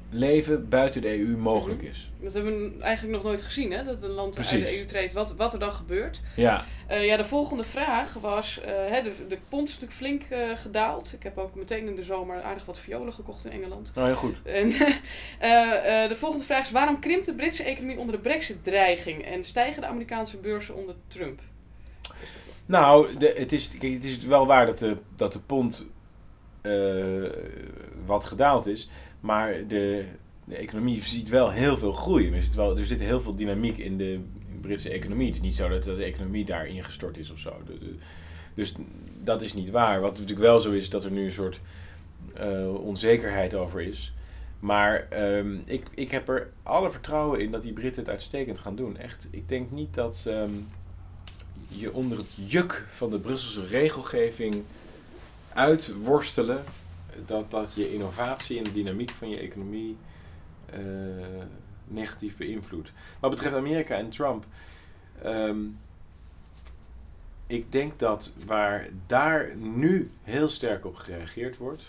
leven buiten de EU mogelijk mhm. is. Dat hebben we eigenlijk nog nooit gezien, hè? Dat een land uit de EU treedt, wat, wat er dan gebeurt. Ja. Uh, ja, de volgende vraag was, uh, hè, de, de pond is natuurlijk flink uh, gedaald. Ik heb ook meteen in de zomer aardig wat violen gekocht in Engeland. Oh, heel goed. En de volgende vraag is, waarom krimpt de Britse economie onder de brexit-dreiging en stijgen de Amerikaanse beurzen onder Trump? Nou, de, het, is, het is wel waar dat de, dat de pond eh, wat gedaald is. Maar de, de economie ziet wel heel veel groei. Er zit, wel, er zit heel veel dynamiek in de Britse economie. Het is niet zo dat de economie daar ingestort is of zo. Dus dat is niet waar. Wat natuurlijk wel zo is, dat er nu een soort eh, onzekerheid over is. Maar ehm, ik, ik heb er alle vertrouwen in dat die Britten het uitstekend gaan doen. Echt, ik denk niet dat ehm, je onder het juk van de Brusselse regelgeving uitworstelen, dat, dat je innovatie en de dynamiek van je economie eh, negatief beïnvloedt. Wat betreft Amerika en Trump, ehm, ik denk dat waar daar nu heel sterk op gereageerd wordt,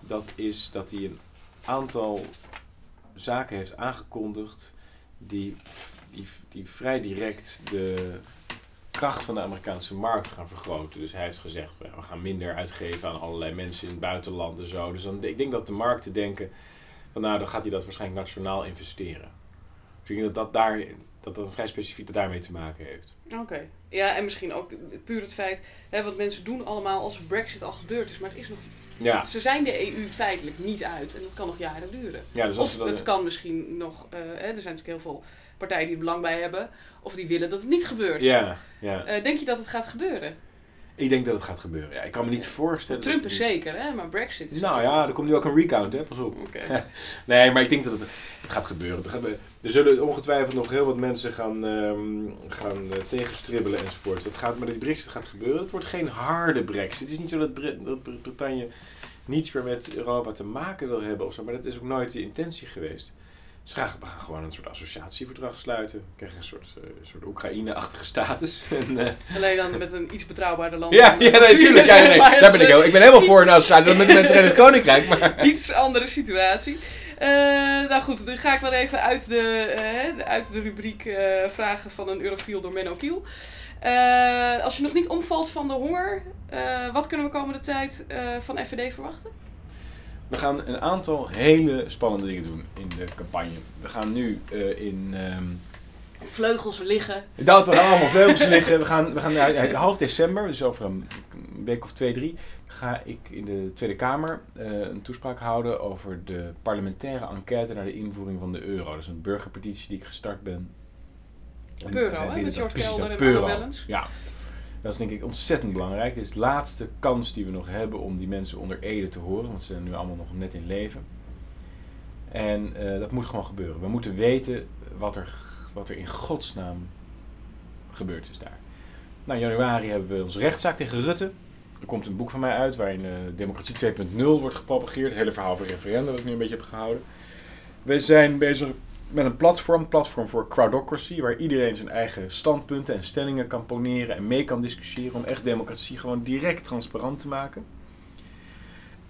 dat is dat hij een aantal zaken heeft aangekondigd die, die, die vrij direct de kracht van de Amerikaanse markt gaan vergroten. Dus hij heeft gezegd, we gaan minder uitgeven aan allerlei mensen in het buitenland en zo. Dus dan, ik denk dat de markten denken, van nou dan gaat hij dat waarschijnlijk nationaal investeren. Dus ik denk dat dat, daar, dat, dat vrij specifiek daarmee te maken heeft. Oké. Ja, en misschien ook puur het feit, hè, wat mensen doen allemaal alsof Brexit al gebeurd is, maar het is nog. Ja, Ze zijn de EU feitelijk niet uit en dat kan nog jaren duren. ja dus als Of dat- het kan misschien nog, eh, hè, er zijn natuurlijk heel veel partijen die er belang bij hebben, of die willen dat het niet gebeurt. ja, ja. Eh, denk je dat het gaat gebeuren? Ik denk dat het gaat gebeuren. Ja, ik kan me niet voorstellen. Trump is het- zeker, hè? maar Brexit is. Nou ja, er komt nu ook een recount, hè? Pas op. Nee, maar ik denk dat het, het gaat gebeuren. Er, gaan- er zullen ongetwijfeld nog heel wat mensen gaan, ehm, gaan eh, tegenstribbelen enzovoort. Dat gaat, maar die brexit gaat gebeuren. Het wordt geen harde brexit. Het is niet zo dat, Brit- dat Brit- Brittannië niets meer met Europa te maken wil hebben of zo. Maar dat is ook nooit de intentie geweest. Ze gaan, we gaan gewoon een soort associatieverdrag sluiten. We krijgen een soort, eh, soort Oekraïne-achtige status. En, eh, Alleen dan met een iets betrouwbaarder land. ja, ja, nee, tuurlijk. Ja, nee, daar ben ik ook. Ik ben helemaal voor een associatie met, met het Verenigd Koninkrijk. Maar... Iets andere situatie. Eh, nou goed, dan ga ik maar even uit de, uit de rubriek vragen van een eurofiel door Menno Kiel. Als je nog niet omvalt van de honger, wat kunnen we komende tijd van FVD verwachten? We gaan een aantal hele spannende dingen doen in de campagne. We gaan nu eh, in. ehm Vleugels liggen. dat er allemaal vleugels liggen. We gaan, we gaan eh, half december, dus over een week of twee, drie, ga ik in de Tweede Kamer eh, een toespraak houden over de parlementaire enquête naar de invoering van de euro. Dat is een burgerpetitie die ik gestart ben. En Peuro, wij hè, met Jort precies, Kelder en. Wellens. Ja, dat is denk ik ontzettend belangrijk. Het is de laatste kans die we nog hebben om die mensen onder ede te horen, want ze zijn nu allemaal nog net in leven. En eh, dat moet gewoon gebeuren. We moeten weten wat er, wat er in godsnaam gebeurd is daar. Nou, in januari hebben we onze rechtszaak tegen Rutte. Er komt een boek van mij uit waarin eh, Democratie 2.0 wordt gepropageerd. Het hele verhaal van referendum dat ik nu een beetje heb gehouden. We zijn bezig met een platform, platform voor crowdocracy, waar iedereen zijn eigen standpunten en stellingen kan poneren en mee kan discussiëren om echt democratie gewoon direct transparant te maken.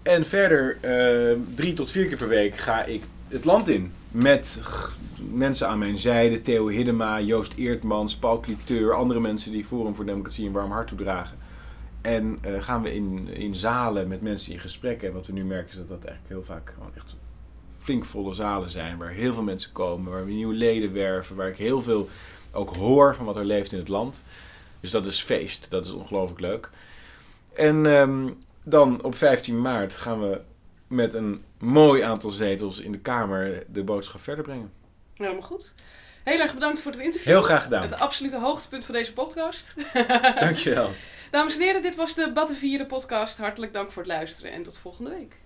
En verder, eh, drie tot vier keer per week ga ik het land in met mensen aan mijn zijde. Theo Hiddema, Joost Eertmans, Paul Cliteur, andere mensen die Forum voor Democratie een warm hart toedragen. En eh, gaan we in, in zalen met mensen in gesprek. En wat we nu merken is dat dat eigenlijk heel vaak gewoon echt flink volle zalen zijn. Waar heel veel mensen komen, waar we nieuwe leden werven. Waar ik heel veel ook hoor van wat er leeft in het land. Dus dat is feest. Dat is ongelooflijk leuk. En ehm, dan op 15 maart gaan we met een mooi aantal zetels in de Kamer de boodschap verder brengen. Helemaal goed. Heel erg bedankt voor het interview. Heel graag gedaan. Het absolute hoogtepunt van deze podcast. Dankjewel. Dames en heren, dit was de Battenvieren podcast. Hartelijk dank voor het luisteren en tot volgende week.